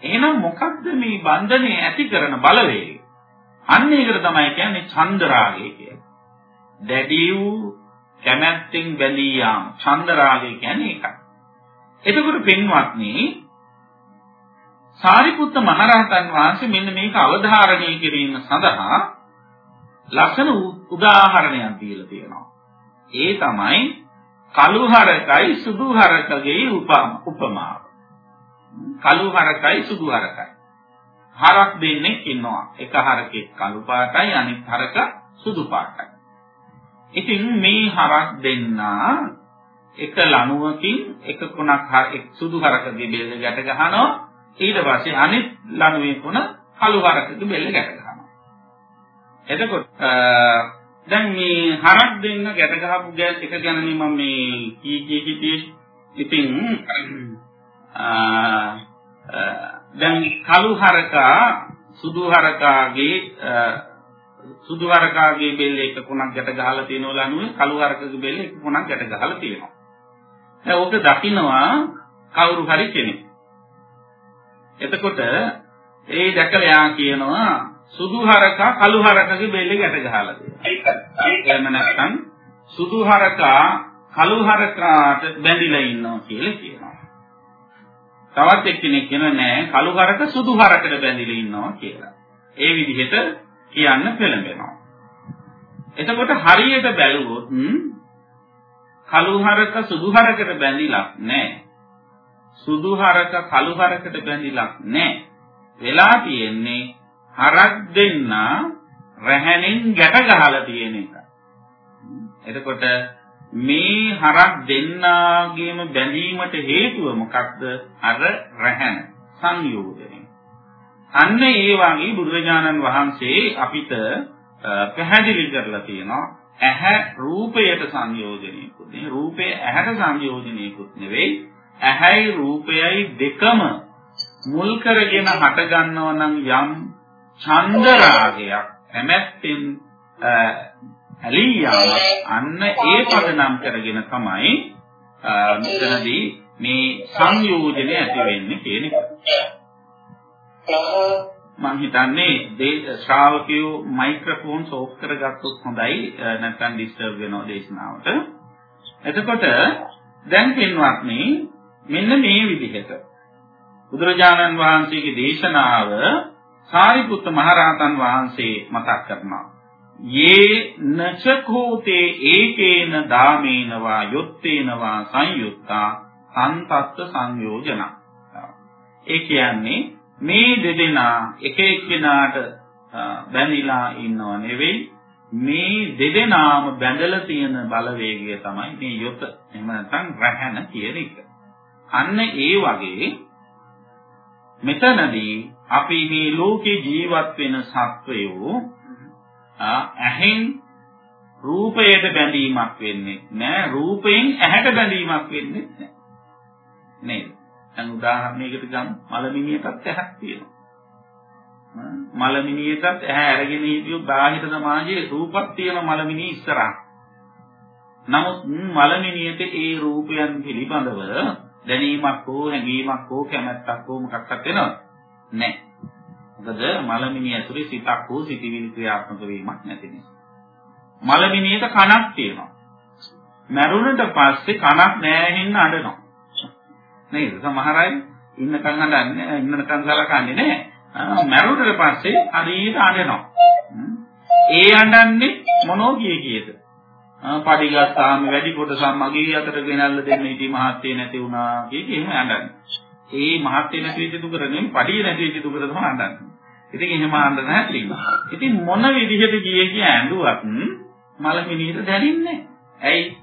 එහෙනම් මොකක්ද මේ බන්ධනේ ඇති කරන බලවේගය? අන්න ඒකට තමයි කියන්නේ චන්දරාගය කියලා. දැඩි වූ කැමැත්තෙන් බැඳී යාම චන්දරාගය කියන්නේ ඒකයි. එතකොට පින්වත්නි සාරිපුත්ත මහරහතන් වහන්සේ මෙන්න මේක අවධාරණය කිරීම සඳහා ලක්ෂණ උදාහරණයක් දීලා තියෙනවා. ඒ තමයි කළු හරකයි සුදු හරකගේ උපමාව. කළු හරකයි සුදු හරකයි. හරක් දෙන්නෙක් ඉන්නවා. එක හරකෙක් කළු පාටයි අනිත් හරක සුදු පාටයි. ඉතින් මේ හරක් දෙන්නා එක ලණුවකින් එක කොනක් සුදු හරකගේ බෙල්ල ගැට ගහනවා ඊට පස්සේ අනිත් ලණුවේ කොන කළු හරකගේ බෙල්ල ගැට ගහනවා එතකොට දැන් මේ හරක් දෙන්න ගැට ගහපු ගෑස් එක ගැනනේ මම මේ කී කී හිටියේ ඉතින් දැන් කළු හරකා සුදු හරකාගේ සුදු හරකාගේ බෙල්ල එක කොනක් ගැට ගහලා තියෙනවා ලනුවේ කළු හරකගේ බෙල්ල එක කොනක් ගැට ගහලා තියෙනවා දැන් ඕක දකින්නවා කවුරු හරි කෙනෙක්. එතකොට ඒ දැකලා යා කියනවා සුදු හරකා කළු හරකගේ බෙල්ල ගැට ගහලා තියෙනවා. එහෙම නැත්නම් සුදු හරකා කළු හරකාට බැඳිලා ඉන්නවා කියලා කියනවා. තවත් එක්කෙනෙක් කියනවා නෑ කළු හරක සුදු හරකට බැඳිලා ඉන්නවා කියලා. ඒ විදිහට කියන්න පෙළඹෙනවා. එතකොට හරියට බැලුවොත් කළු හරක සුදු හරකට බැඳිලා නැහැ. සුදු හරක කළු හරකට බැඳිලා නැහැ. වෙලා තියෙන්නේ හරක් දෙන්න රැහැණෙන් ගැට ගහලා තියෙන එක. එතකොට මේ හරක් දෙන්නාගේම බැඳීමට හේතුව මොකක්ද? අර රැහැණ සංයෝජනය. අන්න ඒ වගේ බුදුරජාණන් වහන්සේ අපිට පැහැදිලි කරලා තියෙනවා ඇහැ රූපයට සංයෝජනයකුත් නෙවෙයි රූපය ඇහැට සංයෝජනයකුත් නෙවෙයි ඇහැයි රූපයයි දෙකම මුල් කරගෙන හට ගන්නව නම් යම් ඡන්ද රාගයක් කැමැත්තෙන් ඇලී අන්න ඒ පදනම් කරගෙන තමයි මෙතනදී මේ සංයෝජනය ඇති වෙන්නේ කියන එක. මම හිතන්නේ ශ්‍රාවකයෝ මයික්‍රොෆෝන්ස් ඕෆ් කරගත්තොත් හොඳයි නැත්නම් ඩිස්ටර්බ් වෙනවා දේශනාවට. එතකොට දැන් පින්වත්නි මෙන්න මේ විදිහට බුදුරජාණන් වහන්සේගේ දේශනාව සාරිපුත්ත මහරහතන් වහන්සේ මතක් කරනවා. යේ නචකෝතේ ඒකේන දාමේනවා යොත්තේනවා සංයුත්තා සන්තත්ත සංයෝජන. ඒ කියන්නේ මේ දෙදෙනා එක එක්කෙනාට බැඳිලා ඉන්නව නෙවෙයි මේ දෙදෙනාම බැඳලා තියෙන බලවේගය තමයි මේ යොත එහෙම නැත්නම් රැහැන කියන එක. අන්න ඒ වගේ මෙතනදී අපි මේ ලෝකේ ජීවත් වෙන සත්වයෝ ඇහෙන් රූපයට බැඳීමක් වෙන්නේ නැහැ රූපයෙන් ඇහැට බැඳීමක් වෙන්නේ නැහැ නේද දැන් උදාහරණයකට ගමු මලමිනියටත් ඇහක් තියෙනවා. මලමිනියටත් ඇහැ අරගෙන හිටියොත් බාහිර සමාජයේ රූපක් තියෙන මලමිනිය ඉස්සරහා. නමුත් මලමිනියට ඒ රූපයන් පිළිබඳව දැනීමක් හෝ හැඟීමක් හෝ කැමැත්තක් හෝ මොකක්වත් වෙනවද? නැහැ. මොකද මලමිනිය ඇතුලේ සිතක් හෝ සිතිවිලි ක්‍රියාත්මක වීමක් නැති නිසා. මලමිනියට කනක් තියෙනවා. මැරුණට පස්සේ කනක් නැහැ හින්න අඬනවා. නේද? සමහර අය ඉන්නකන් හඳන්නේ ඉන්නකන් සලකන්නේ නැහැ. මැරුණට පස්සේ හරියට අඬනවා. ඒ අඬන්නේ මොනෝ කිය කීයද? පඩිගත්තාම වැඩි කොටසක් මගේ අතට ගෙනල්ලා දෙන්න ඉති මහත්තේ නැති වුණා කිය කී එහෙම අඬන්නේ. ඒ මහත් නැති වෙච්ච දුකට නෙමෙයි පඩිය නැති වෙච්ච දුකට තමයි අඬන්නේ. ඉතින් එහෙම අඬන හැටි. ඉතින් මොන විදිහට ගියේ කිය ඇඬුවත් මලමිනියට දැනෙන්නේ ඇයි?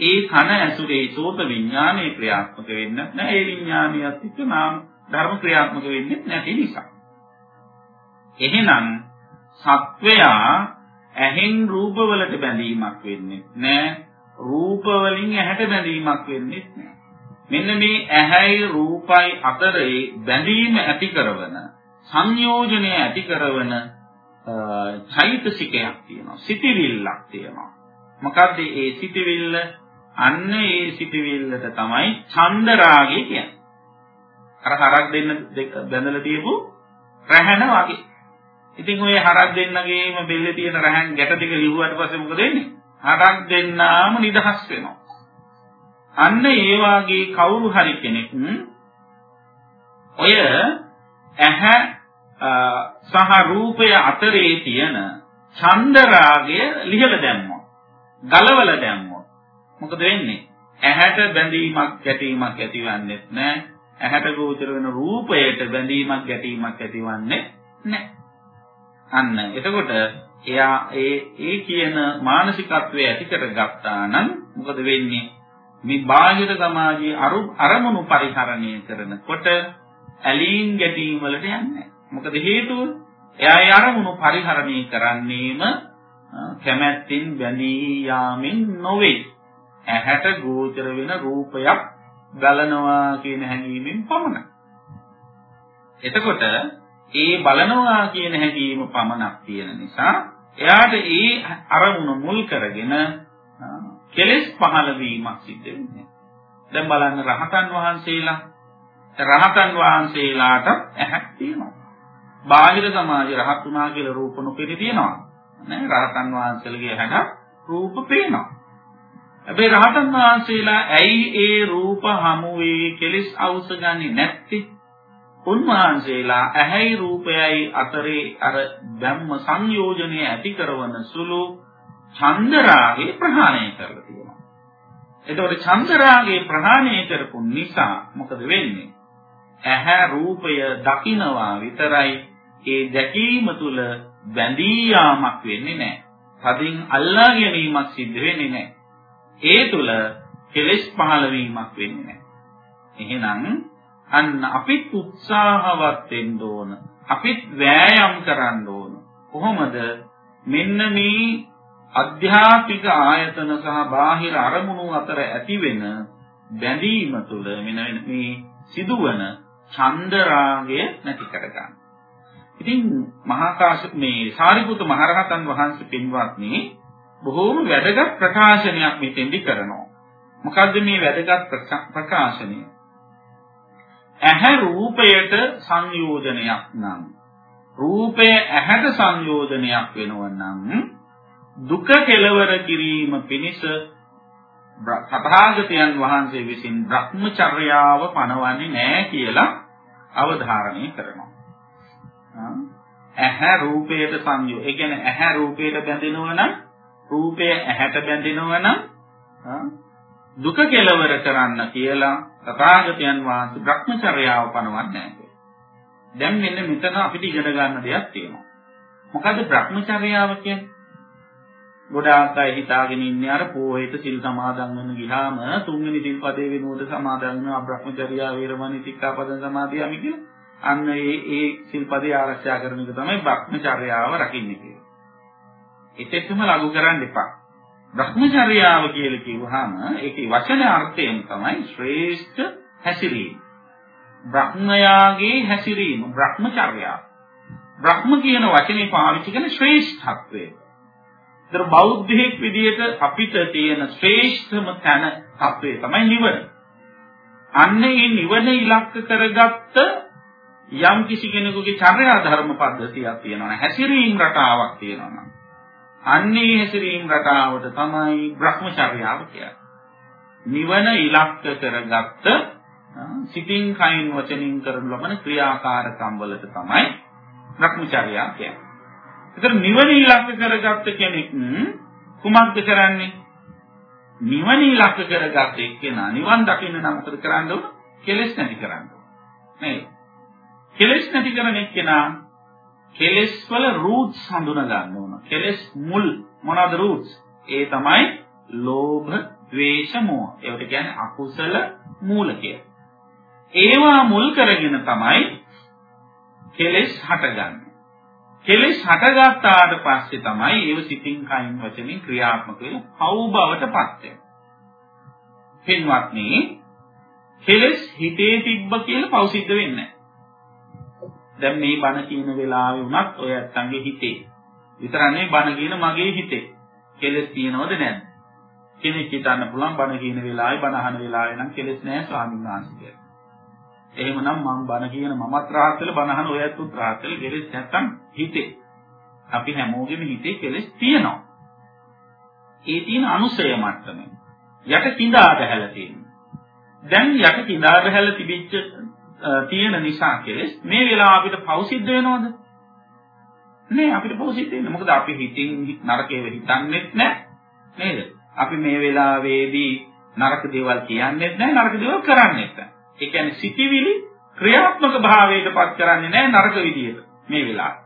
ඒ කන ඇසුරේ සෝත විඥානයේ ක්‍රියාත්මක වෙන්නේ නැහැ. ඒ විඥානියත් එක්ක නාම ධර්ම ක්‍රියාත්මක වෙන්නේ නැති නිසා. එහෙනම් සත්වයා ඇහෙන් රූපවලට බැඳීමක් වෙන්නේ නැහැ. රූප වලින් ඇහැට බැඳීමක් වෙන්නේ නැහැ. මෙන්න මේ ඇහැයි රූපයි අතරේ බැඳීම ඇති කරන සංයෝජනය ඇති කරන චෛතසිකයක් තියෙනවා. සිතිවිල්ලක් තියෙනවා. මොකද්ද ඒ සිතිවිල්ල? අන්න ඒ සිතිවිල්ලට තමයි ඡන්ද රාගය කියන්නේ. අර හරක් දෙන්න බැඳලා තියපු රැහන වගේ. ඉතින් ඔය හරක් දෙන්නගේම බෙල්ලේ තියෙන රැහන් ගැට දෙක ලිව්වට පස්සේ මොකද වෙන්නේ? හරක් දෙන්නාම නිදහස් වෙනවා. අන්න ඒ වාගේ කවුරු හරි කෙනෙක් ඔය ඇහැ සහ රූපය අතරේ තියෙන ඡන්ද රාගය ලිහලා දැම්මොත් ගලවලා දැම්මොත් මොකද වෙන්නේ? ඇහැට බැඳීමක් ගැටීමක් ඇතිවන්නේ නැහැ. ඇහැට ගෝචර වෙන රූපයට බැඳීමක් ගැටීමක් ඇතිවන්නේ නැහැ. අන්න එතකොට එයා ඒ ඒ කියන මානසිකත්වය ඇති කරගත්තා නම් මොකද වෙන්නේ? මේ බාහිර සමාජයේ අරමුණු පරිහරණය කරනකොට ඇලීම් ගැටීම් වලට යන්නේ මොකද හේතුව? එයා ඒ අරමුණු පරිහරණය කරන්නේම කැමැත්තෙන් බැඳී යාමෙන් නොවේ. ඇහැට ගෝචර වෙන රූපයක් බලනවා කියන හැඟීමෙන් පමණයි. එතකොට ඒ බලනවා කියන හැඟීම පමණක් තියෙන නිසා එයාට ඒ අරමුණ මුල් කරගෙන කෙලෙස් පහළ වීමක් සිද්ධ වෙන්නේ. දැන් බලන්න රහතන් වහන්සේලා රහතන් වහන්සේලාට ඇහක් තියෙනවා. බාහිර සමාජ රහත් වුණා කියලා රූප නොපෙනී තියෙනවා. නෑ රහතන් වහන්සේලගේ ඇහැට රූප පේනවා. හැබැයි රහතන් වහන්සේලා ඇයි ඒ රූප හමුවේ කෙලෙස් අවශ්‍ය ගන්නේ නැත්තේ? උන්වහන්සේලා ඇහැයි රූපයයි අතරේ අර ධම්ම සංයෝජනය ඇති කරන සුළු චන්දරාගේ ප්‍රහාණය කරලා තියෙනවා. එතකොට චන්දරාගේ ප්‍රහාණය කරපු නිසා මොකද වෙන්නේ? ඇහැ රූපය දකිනවා විතරයි ඒ දැකීම තුල බැඳී යාමක් වෙන්නේ නැහැ. තදින් අල්ලා ගැනීමක් සිද්ධ වෙන්නේ නැහැ. ඒ තුල කෙලෙස් පහළ වීමක් වෙන්නේ නැහැ. එහෙනම් අන්න අපිත් උත්සාහවත් වෙන්න ඕන. අපිත් වෑයම් කරන්න ඕන. කොහොමද? මෙන්න මේ අධ්‍යාත්මික ආයතන සහ බාහිර අරමුණු අතර ඇතිවෙන බැඳීම තුළ මෙන්න මේ සිදුවන ඡන්ද රාගය නැති කරගන්න. ඉතින් මහා කාශ්‍යප මේ සාරිපුත මහරහතන් වහන්සේ පින්වත්නි බොහෝම වැදගත් ප්‍රකාශනයක් මෙතෙන්දි කරනවා. මොකද්ද මේ වැදගත් ප්‍රකාශනය? ඇහැ රූපයට සංයෝජනයක් නම් රූපය ඇහැට සංයෝජනයක් වෙනවා නම් දුක කෙලවර කිරීම පිණිස තථාගතයන් වහන්සේ විසින් භ්‍රමචර්යාව පනවන්නේ නැහැ කියලා අවධාරණය කරනවා. ඇහැ රූපයට සංයෝ. ඒ කියන්නේ ඇහැ රූපයට බැඳෙනවා නම් රූපය ඇහැට බැඳෙනවා නම් දුක කෙලවර කරන්න කියලා තථාගතයන් වහන්සේ භ්‍රමචර්යාව පනවන්නේ නැහැ. දැන් මෙන්න මෙතන අපිට ඉගෙන ගන්න දෙයක් තියෙනවා. මොකද භ්‍රමචර්යාව කියන්නේ? ගොඩාක් අය හිතාගෙන ඉන්නේ අර පොහේට සිල් සමාදන් වෙන ගියාම තුන්වෙනි සිල් පදේ වෙනුවට සමාදන් වෙන අබ්‍රහ්මචර්යා වේරමණී සික්ඛාපද සමාදියාමි කියලා. අන්න ඒ ඒ සිල් පදේ ආරක්ෂා කරන එක තමයි භ්‍රමචර්යාව රකින්නේ කියන්නේ. ඒකෙත්ම ලඝු කරන්න එපා. භ්‍රමචර්යාව කියලා කිව්වහම ඒකේ වචන අර්ථයෙන් තමයි ශ්‍රේෂ්ඨ හැසිරීම. බ්‍රහ්මයාගේ හැසිරීම බ්‍රහ්මචර්යාව. බ්‍රහ්ම කියන වචනේ පාවිච්චි කරන ශ්‍රේෂ්ඨත්වය. ඒතර බෞද්ධයෙක් විදියට අපිට තියෙන ශ්‍රේෂ්ඨම තැන තත්වය තමයි නිවන. අන්න ඒ නිවන ඉලක්ක කරගත්ත යම් කිසි කෙනෙකුගේ චර්යා ධර්ම පද්ධතියක් තියෙනවා හැසිරීම් රටාවක් තියෙනවා අන්නේ හැසිරීම් රටාවට තමයි භ්‍රමචර්යාව කියන්නේ. නිවන ඉලක්ක කරගත්ත සිතින් කයින් වචනින් කරන ලබන ක්‍රියාකාරකම් වලට තමයි භ්‍රමචර්යාව කියන්නේ. ඒතර නිවන ඉලක්ක කරගත්ත කෙනෙක් කුමක්ද කරන්නේ? නිවන ඉලක්ක කරගත්ත එක්කෙනා නිවන් දකින්න නම් මොකද කරන්න ඕන? කෙලෙස් නැති කරන්න නේද? කෙලෙස් නැති කරන එක්කෙනා කෙලෙස් වල රූට්ස් හඳුනා ගන්න ඕන. කෙලෙස් මුල් මොනවාද රූට්ස්? ඒ තමයි ලෝභ, ද්වේෂ, මෝහ. ඒවට කියන්නේ අකුසල මූලකය. ඒවා මුල් කරගෙන තමයි කෙලෙස් හටගන්නේ. කෙලෙස් හටගත්තාට පස්සේ තමයි ඒව සිතින් කයින් වචනින් ක්‍රියාත්මක වෙලා පව් බවට පත් වෙන්නේ. පින්වත්නි, කෙලෙස් හිතේ තිබ්බ කියලා පව් සිද්ධ වෙන්නේ දැන් මේ බණ කියන වෙලාවේ වුණත් ඔය ඇත්තන්ගේ හිතේ විතරන්නේ බණ කියන මගේ හිතේ කෙලෙස් තියෙනවද නැද්ද? කෙනෙක් හිතන්න පුළුවන් බණ කියන වෙලාවේ බණ අහන වෙලාවේ නම් කෙලෙස් නැහැ ස්වාමීන් වහන්සේ කියලා. එහෙමනම් මම බණ කියන මමත් rahat වෙලා බණ අහන ඔයත් උත් rahat වෙලා කෙලෙස් නැත්තම් හිතේ. අපි හැමෝගෙම හිතේ කෙලෙස් තියෙනවා. ඒ තියෙන අනුසය මට්ටමේ. යට කිඳා බහැලා තියෙනවා. දැන් යට කිඳා බහැලා තිබිච්ච තියෙන නිසා කෙලෙස් මේ වෙලාව අපිට පව් සිද්ධ වෙනවද? නෑ අපිට පව් සිද්ධ වෙන්නේ. මොකද අපි හිතින් නරකේව හිතන්නේත් නෑ. නේද? අපි මේ වෙලාවේදී නරක දේවල් කියන්නේත් නෑ නරක දේවල් කරන්නේත් නෑ. ඒ කියන්නේ සිටිවිලි ක්‍රියාත්මක භාවයට පත් කරන්නේ නැහැ නරක විදියට මේ වෙලාවේ.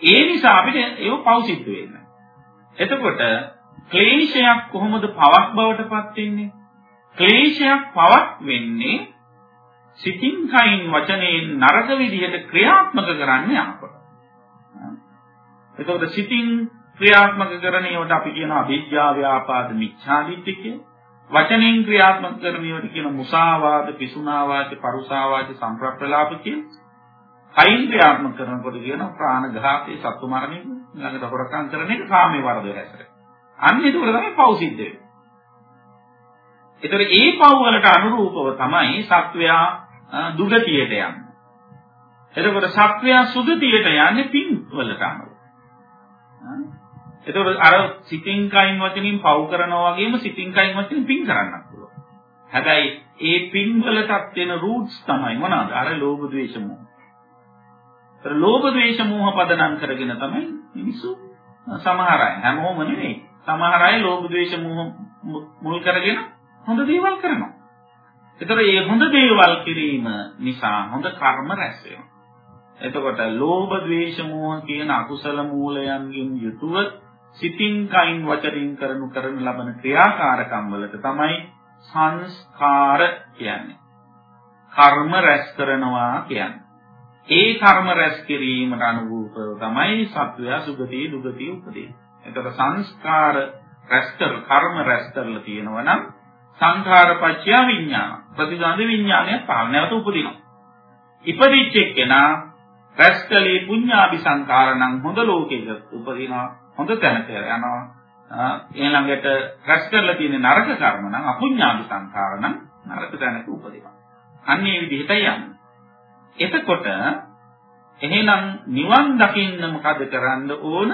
ඒ නිසා අපිට ඒව පව් සිද්ධ වෙන්නේ. එතකොට ක්ලේශයක් කොහොමද පවක් බවට පත් වෙන්නේ? ක්ලේශයක් පවක් වෙන්නේ සිතින් කයින් වචනයෙන් නරක විදිහට ක්‍රියාත්මක කරන්නේ අපට. එතකොට සිතින් ක්‍රියාත්මක කරන ඒවට අපි කියනවා අවිද්‍යාව ව්‍යාපාද මිච්ඡාදිට්ඨිය කියලා. වචනෙන් ක්‍රියාත්මක කරන ඒවට කියන මුසාවාද, පිසුනාවාද, පරුසාවාද, සම්ප්‍රප්‍රලාප කියන. කයින් ක්‍රියාත්මක කරනකොට කියන ප්‍රාණඝාතය, සත්තු මරණය, ළඟට හොරකම් කරන එක කාමයේ වරද හැසර. අන්න ඒක තමයි පව් සිද්ධ වෙන්නේ. ඒතර ඒ පව් වලට අනුරූපව තමයි සත්වයා දුගතියට යන්නේ. එතකොට සත්වයා සුගතියට යන්නේ පින් වලට අනුව. එතකොට අර සිතින් කයින් වචනින් පව් කරනවා වගේම සිතින් කයින් වචනින් පින් කරන්නත් පුළුවන්. හැබැයි ඒ පින් වලටත් තියෙන රූට්ස් තමයි මොනවාද? අර ලෝභ ද්වේෂ මෝහ. ඒතර ලෝභ ද්වේෂ මෝහ පදනම් කරගෙන තමයි මිනිස්සු සමහර අය හැමෝම නෙවෙයි. සමහර අය ලෝභ ද්වේෂ මෝහ මුල් කරගෙන හොඳ දේවල් කරනවා. ඒතර මේ හොඳ දේවල් කිරීම නිසා හොඳ කර්ම රැස් වෙනවා. එතකොට ලෝභ ද්වේෂ මෝහ කියන අකුසල මූලයන්ගෙන් යුතුව සිතින් කයින් වචරින් කරනු කරන ලබන ක්‍රියාකාරකම් වලට තමයි සංස්කාර කියන්නේ. කර්ම රැස් කරනවා කියන්නේ. ඒ කර්ම රැස් කිරීමට අනුරූපව තමයි සත්වයා සුගතිය දුගතිය උපදින්නේ. එතකොට සංස්කාර රැස් කර කර්ම රැස් කරලා තියෙනවා නම් සංඛාරපච්චය විඥාන ප්‍රතිසන්දි විඥානය පහළ නැවත උපදිනවා. ඉපදිච්ච කෙනා රැස්කලේ පුඤ්ඤාභි සංකාරණං හොඳ ලෝකයක උපදිනවා හොඳ තැනක යනවා. ඊළඟට රැස් කරලා තියෙන නරක කර්ම නම් අපුඤ්ඤාභි සංකාර නම් නරක තැනක උපදිනවා. අන්න ඒ විදිහටයි යන්නේ. එතකොට එහෙනම් නිවන් දකින්න මොකද කරන්න ඕන?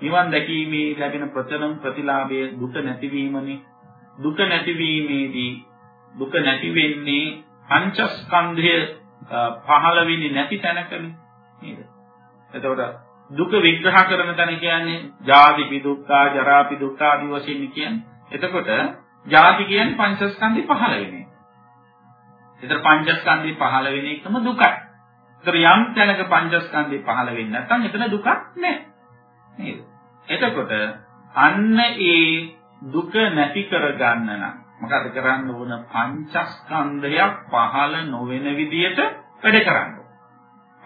නිවන් දැකීමේ ලැබෙන ප්‍රථම ප්‍රතිලාභය දුක නැතිවීමනේ. දුක නැතිවීමේදී දුක නැති වෙන්නේ පංචස්කන්ධය පහළ වෙන්නේ නැති තැනකනේ නේද? එතකොට දුක විග්‍රහ කරන තැන කියන්නේ ජාතිපි දුක්ඛා ජරාපි දුක්ඛා ආදී වශයෙන් කියන්නේ. එතකොට ජාති කියන්නේ පංචස්කන්ධය පහළ වෙන එක. ඒතර පංචස්කන්ධය පහළ වෙන එකම දුකයි. ඒතර යම් තැනක පංචස්කන්ධය පහළ වෙන්නේ නැත්නම් එතන දුකක් නැහැ. නේද? එතකොට අන්න ඒ දුක නැති කරගන්න නම් මොකද කරන්න ඕන පංචස්කන්ධයක් පහළ නොවන විදියට වැඩ කරන්න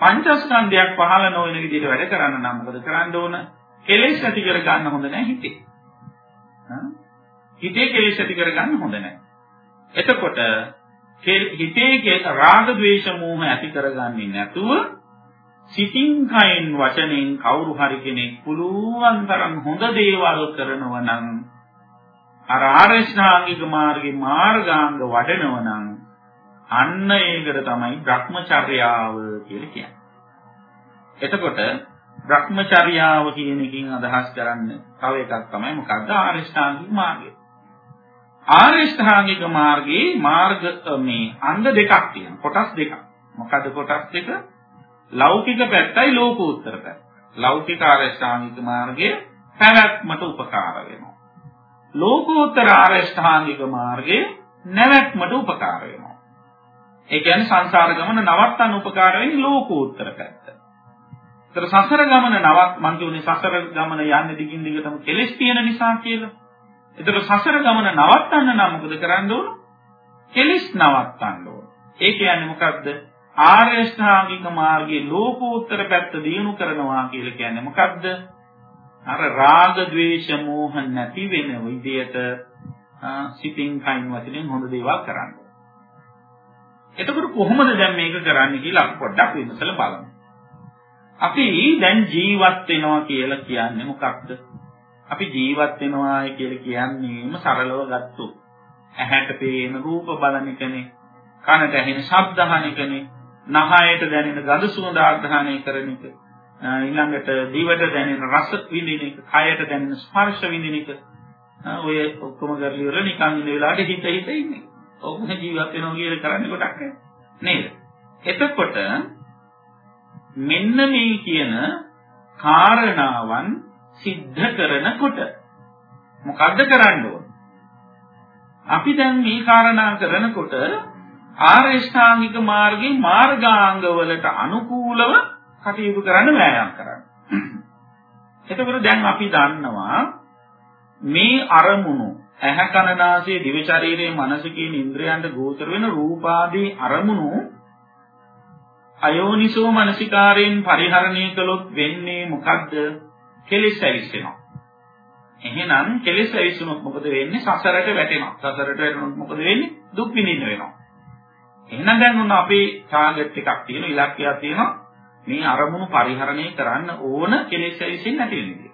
පංචස්කන්ධයක් පහළ නොවන විදිහට වැඩ කරන්න නම් මොකද කරන්න ඕන? කෙලෙස් ඇති කර ගන්න හොඳ නැහැ හිතේ. හිතේ කෙලෙස් ඇති කර ගන්න හොඳ නැහැ. එතකොට හිතේ රාග ద్వේෂ මෝහ ඇති කරගන්නේ නැතුව සිතින් කයින් වචනෙන් කවුරු හරි කෙනෙක් පුළුවන් තරම් හොඳ දේවල් කරනවා නම් අර ආරෂ්ඨාංගික මාර්ගේ මාර්ගාංග වඩනවා නම් අන්න ඒකට තමයි Brahmacharyaව කියලා කියන්නේ. එතකොට Brahmacharyaව කියන එකකින් අදහස් කරන්නේ තව එකක් තමයි මොකද්ද ආරියෂ්ඨාංගික මාර්ගය. ආරියෂ්ඨාංගික මාර්ගයේ මාර්ග මේ අංග දෙකක් තියෙනවා. කොටස් දෙකක්. මොකද්ද කොටස් දෙක? ලෞකික පැත්තයි ලෝකෝත්තර පැත්ත. ලෞකික ආරියෂ්ඨාංගික මාර්ගයේ පැවැත්මට උපකාර වෙනවා. ලෝකෝත්තර ආරියෂ්ඨාංගික මාර්ගයේ නැවැත්මට උපකාර වෙනවා. ඒ කියන්නේ සංසාර ගමන නවත්තන්න උපකාර වෙන්නේ ලෝකෝත්තර පැත්ත. ඒතර සසර ගමන නවත් මං කියුනේ සසර ගමන යන්නේ දිගින් දිගටම කෙලෙස් තියෙන නිසා කියලා. ඒතර සසර ගමන නවත්තන්න නම් මොකද කරන්න ඕන? කෙලෙස් නවත්තන්න ඕන. ඒ කියන්නේ මොකද්ද? ආර්ය ශ්‍රාමික මාර්ගයේ ලෝකෝත්තර පැත්ත දියුණු කරනවා කියලා කියන්නේ මොකද්ද? අර රාග, ద్వේෂ, මෝහ නැති වෙන විදියට සිතින් කයින් වචනෙන් හොඳ දේවල් කරන්න. එතකොට කොහොමද දැන් මේක කරන්නේ කියලා අපි පොඩ්ඩක් විමසලා බලමු. අපි දැන් ජීවත් වෙනවා කියලා කියන්නේ මොකක්ද? අපි ජීවත් වෙනවා කියලා කියන්නේම සරලව ගත්තොත් ඇහැට පේන රූප බලන එකනේ, කනට ඇහෙන ශබ්ද අහන එකනේ, නහයට දැනෙන ගඳ සුවඳ ආග්‍රහණය කරන එක, ඊළඟට දිවට දැනෙන රස විඳින එක, කයට දැනෙන ස්පර්ශ විඳින එක. ඔය ඔක්කොම කරලි වල නිකන් ඉන්න වෙලාවට හිත හිත ඉන්නේ. ඔක්කොම ජීවත් වෙනවා කියලා කරන්නේ කොටක් නේද? එතකොට මෙන්න මේ කියන කාරණාවන් සිද්ධ කරනකොට මොකද්ද කරන්න ඕන? අපි දැන් මේ කාරණා කරනකොට ආර්ය ශ්‍රාංගික මාර්ගයේ මාර්ගාංග වලට අනුකූලව කටයුතු කරන්න වෑයම් කරන්න. එතකොට දැන් අපි දන්නවා මේ අරමුණු ඇහැ කන නාසය දිව ශරීරයේ මනස කියන ඉන්ද්‍රයන්ට ගෝචර වෙන රූපාදී අරමුණු අයෝනිසෝ මනසිකාරයෙන් පරිහරණය කළොත් වෙන්නේ මොකද්ද? කෙලෙස් ඇවිස්සෙනවා. එහෙනම් කෙලෙස් ඇවිස්සුනොත් මොකද වෙන්නේ? සසරට වැටෙනවා. සසරට වැටුනොත් මොකද වෙන්නේ? දුක් විඳින්න වෙනවා. එහෙනම් දැන් උන්න අපේ ටාගට් එකක් තියෙනවා, ඉලක්කයක් තියෙනවා. මේ අරමුණු පරිහරණය කරන්න ඕන කෙලෙස් ඇවිස්සෙන්නේ නැති වෙන විදිහ.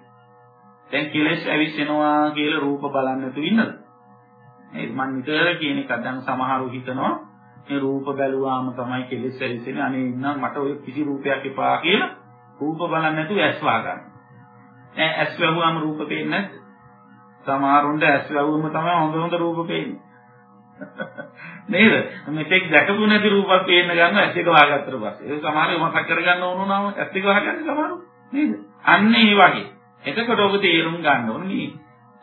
දැන් කෙලෙස් ඇවිස්සෙනවා කියලා රූප බලන්න නැතුව ඉන්නද? නේද? මම නිතර කියන එක දැන් සමහරව හිතනවා මේ රූප බැලුවාම තමයි කෙලෙස් ඇවිස්සෙන්නේ. අනේ ඉන්නම් මට ඔය කිසි රූපයක් එපා කියලා රූප බලන්න නැතුව ඇස් වහගන්න. දැන් ඇස් වැහුවාම රූප පේන්නේ නැද්ද? සමහරුන්ට ඇස් වැහුවම තමයි හොඳ හොඳ රූප පේන්නේ. [laughs] නේද? මෙතෙක් දැකපු නැති රූපක් පේන්න ගන්න ඇස් එක වහගත්තට පස්සේ. ඒ සමහරව මතක් කරගන්න ඕන වුණාම ඇස් එක වහගන්න සමහරව නේද? අන්න ඒ වගේ. එතකොට ඔබ තේරුම් ගන්න ඕනේ මේ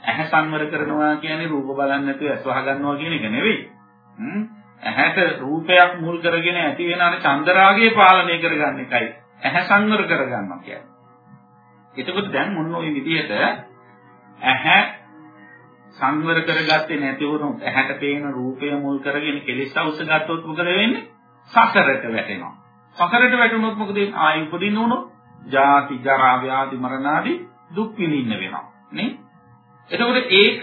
ඇහැ සංවර කරනවා කියන්නේ රූප බලන්නේ නැතුව ඇස් වහ ගන්නවා කියන එක නෙවෙයි. හ්ම් ඇහැට රූපයක් මුල් කරගෙන ඇති වෙන අර චන්දරාගය පාලනය කරගන්න එකයි ඇහැ සංවර කරගන්නවා කියන්නේ. එතකොට දැන් මොන ওই විදිහට ඇහැ සංවර කරගත්තේ නැති වුණොත් ඇහැට පේන රූපය මුල් කරගෙන කෙලෙස් අවශ්‍ය ගත්තොත් මොකද වෙන්නේ? සසරට වැටෙනවා. සසරට වැටුනොත් මොකද වෙන්නේ? ආයි උපදින්න උනොත් ජාති ජරා ව්‍යාධි මරණ ආදී දුක් විඳින්න වෙනවා නේ? එතකොට ඒක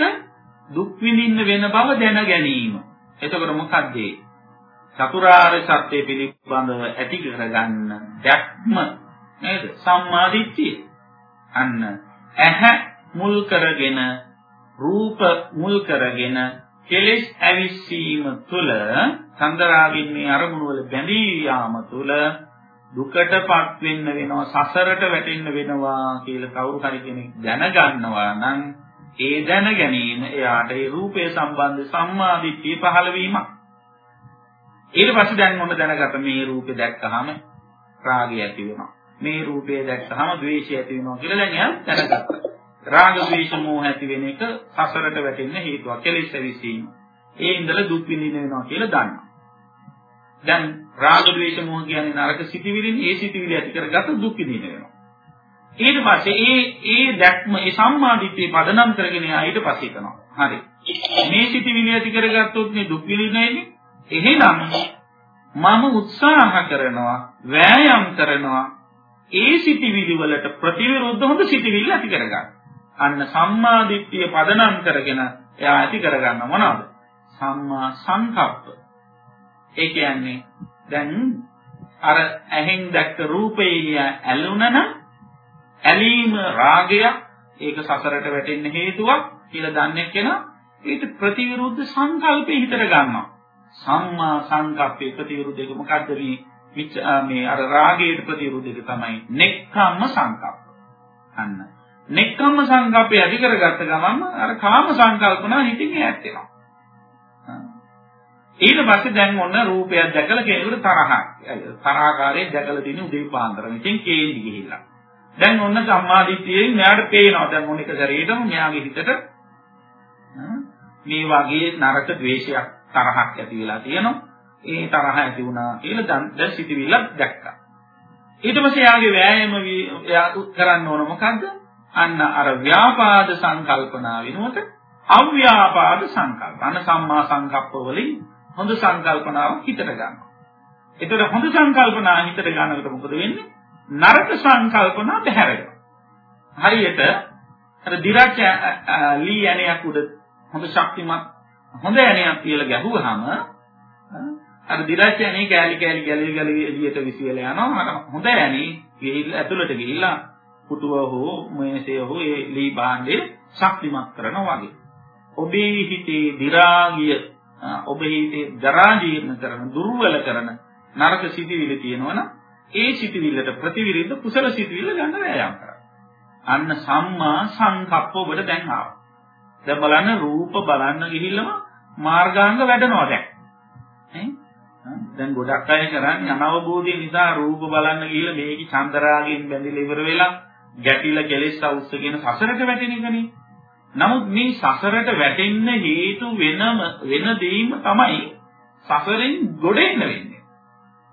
දුක් විඳින්න වෙන බව දැන ගැනීම. එතකොට මොකද්ද? චතුරාර්ය සත්‍ය පිළිබඳව ඇති කරගන්න දැක්ම නේද? සම්මාදිට්ඨිය අන්න. ඇහැ මුල් කරගෙන රූප මුල් කරගෙන කෙලෙස් ඇවිස්සීම තුළ සංගරාගින් මේ අරමුණු වල බැඳී යාම තුළ දුකටපත් වෙන්න වෙනවා සසරට වැටෙන්න වෙනවා කියලා කවුරු හරි කෙනෙක් දැනගන්නවා නම් ඒ දැන ගැනීම එයාට ඒ රූපය සම්බන්ධ සම්මාදිට්ඨිය පහළ වීමක්. ඊට පස්සේ දැන් මොන දැනගත මේ රූපේ දැක්කහම රාගය ඇති වෙනවා. මේ රූපය දැක්කහම ද්වේෂය ඇති වෙනවා කියලා දැන් එයා දැනගත්තා. රාග ද්වේෂ මෝහ ඇති වෙන එක සසරට වැටෙන්න හේතුවක්. කෙලෙස් ඇවිසීම. ඒ ඉඳලා දුක් විඳින්න වෙනවා කියලා දන්නවා. දැන් රාග ద్వේෂ මොහ කියන්නේ නරක සිටිවිලිනේ ඒ සිටිවිලි ඇති කරගත්ත දුක් විඳින වෙනවා. ඊට පස්සේ ඒ ඒ දැක්ම ඒ සම්මාදිට්ඨිය පදනම් කරගෙන ආ ඊට පස්සේ කරනවා. හරි. මේ සිටිවිලි ඇති කරගත්තොත් මේ දුක් විඳින්නේ එහෙනම් මම උත්සාහ කරනවා වෑයම් කරනවා ඒ සිටිවිලි වලට ප්‍රතිවිරුද්ධ හොඳ සිටිවිලි ඇති කරගන්න. අන්න සම්මාදිට්ඨිය පදනම් කරගෙන එයා ඇති කරගන්න මොනවද? සම්මා සංකප්ප. ඒ කියන්නේ දැන් අර ඇහෙන් දැක්ක රූපේ ඇලුනනම් ඇලීම රාගයක් ඒක සසරට වැටෙන්න හේතුවක් කියලා දන්නේ කෙනා ඊට ප්‍රතිවිරුද්ධ සංකල්පේ හිතට ගන්නවා. සම්මා සංකප්පේ ප්‍රතිවිරුද්ධ එක මොකද්ද? මේ මේ අර රාගයට ප්‍රතිවිරුද්ධ එක තමයි නෙක්ඛම්ම සංකප්ප. අන්න. නෙක්ඛම්ම සංකප්පය ඇති කරගත්ත ගමන් අර කාම සංකල්පනා හිතින් ඈත් වෙනවා. ඊට පස්සේ දැන් ඔන්න රූපයක් දැකලා කෙනෙකුට තරහක්. තරහකාරයෙන් දැකලා තියෙන උදේ පාන්දර. ඉතින් කේන්දි ගිහිල්ලා. දැන් ඔන්න සම්මාදිට්ඨියෙන් මෙයාට පේනවා. දැන් මොන එක සැරේටම මෙයාගේ හිතට මේ වගේ නරක ද්වේෂයක් තරහක් ඇති වෙලා තියෙනවා. ඒ තරහ ඇති වුණා කියලා දැන් සිතවිල්ලක් දැක්කා. ඊට පස්සේ යාගේ වෑයම එයා කරන්න ඕන මොකද්ද? අන්න අර ව්‍යාපාද සංකල්පනා වෙනුවට අව්‍යාපාද සංකල්ප. අන්න සම්මා සංකප්ප වලින් හොඳ සංකල්පනාවක් හිතට ගන්නවා. එතකොට හොඳ සංකල්පනා හිතට ගන්නකොට මොකද වෙන්නේ? නරක සංකල්පනා බැහැරෙනවා. හරියට අර දිරච්ච ලී ඇණයක් උඩ හොඳ ශක්තිමත් හොඳ ඇණයක් කියලා ගැහුවාම අර දිරච්ච ඇණේ කෑලි කෑලි ගැලවි ගැලවි එළියට විසියලා යනවා. අර හොඳ ඇණේ ගිහිල්ලා ඇතුළට ගිහිල්ලා පුටුව හෝ මේසය හෝ ඒ ලී භාණ්ඩේ ශක්තිමත් කරනවා වගේ. ඔබේ හිතේ දි รา ගිය ඔබේ හිතේ ජරා ජීර්ණ කරන දුර්වල කරන නරක සිතිවිලි තියෙනවනම් ඒ සිතිවිල්ලට ප්‍රතිවිරුද්ධ කුසල සිතිවිල්ල ගන්න වෑයම් කරන්න. අන්න සම්මා සංකප්ප ඔබට දැන් ආවා. දැන් බලන්න රූප බලන්න ගිහිල්ලම මාර්ගාංග වැඩනවා දැන්. ඈ දැන් ගොඩක් අය කරන්නේ අනවබෝධය නිසා රූප බලන්න ගිහිල්ලා මේකි චන්දරාගෙන් බැඳිලා ඉවර වෙලා ගැටිලා කෙලෙස් අවුස්සගෙන සසරට වැටෙන එකනේ. නමුත් මේ සසරට වැටෙන්න හේතු වෙනම වෙන දෙයින් තමයි සසරෙන් ගොඩ එන්න වෙන්නේ.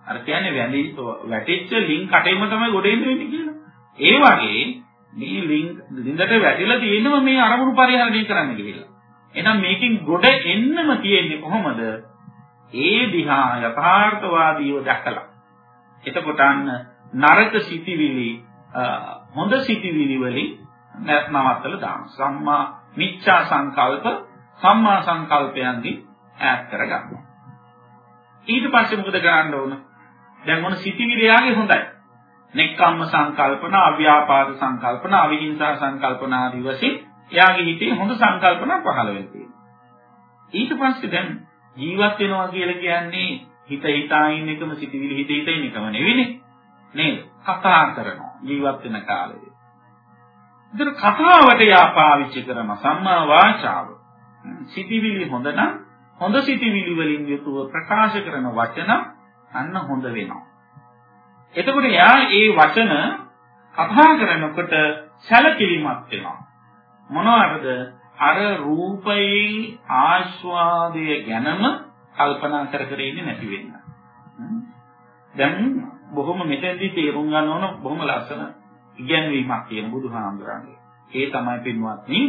අර කියන්නේ වැඳි වැටිච්ච ලින් කටේම තමයි ගොඩ එන්න වෙන්නේ කියලා. ඒ වගේ මේ ලින් ලින්දට වැටිලා තියෙනම මේ අරමුණු පරිහරණය කරන්න ගිහිල්ලා. එහෙනම් මේකෙන් ගොඩ එන්නම තියෙන්නේ කොහොමද? ඒ දිහා යථාර්ථවාදීව දැකලා. එතකොට අන්න නරක සිටිවිලි හොඳ සිටිවිලි වලින් නවත්තලා දාන්න. සම්මා මිච්ඡා සංකල්ප සම්මා සංකල්පයන්ගෙන් ඈත් කරගන්නවා. ඊට පස්සේ මොකද කරන්න ඕන? දැන් මොන සිටිවිලියාගේ හොඳයි. නෙක්ඛම්ම සංකල්පන, අව්‍යාපාද සංකල්පන, අවිහිංසා සංකල්පන ආදී වශයෙන් එයාගේ හිතේ හොඳ සංකල්පන පහළ වෙනවා. ඊට පස්සේ දැන් ජීවත් වෙනවා කියලා කියන්නේ හිත හිතා ඉන්න එකම සිටිවිලි හිත හිත ඉන්න එකම නෙවෙයිනේ. නේද? කතා කරනවා ජීවත් වෙන කාලේ. ඉතින් කතාවට යා පාවිච්චි කරන සම්මා වාචාව. සිටිවිලි හොඳ නම් හොඳ සිටිවිලි වලින් යුතුව ප්‍රකාශ කරන වචන අන්න හොඳ වෙනවා. එතකොට යා ඒ වචන කතා කරනකොට සැලකිලිමත් වෙනවා. මොනවාද? අර රූපයේ ආස්වාදය ගැනම කල්පනා කර කර ඉන්නේ නැති වෙන්න. දැන් බොහොම මෙතෙන්දී තේරුම් ගන්න ඕන බොහොම ලස්සන ඉගැන්වීමක් තියෙන බුදුහාමුදුරන්ගේ. ඒ තමයි පින්වත්නි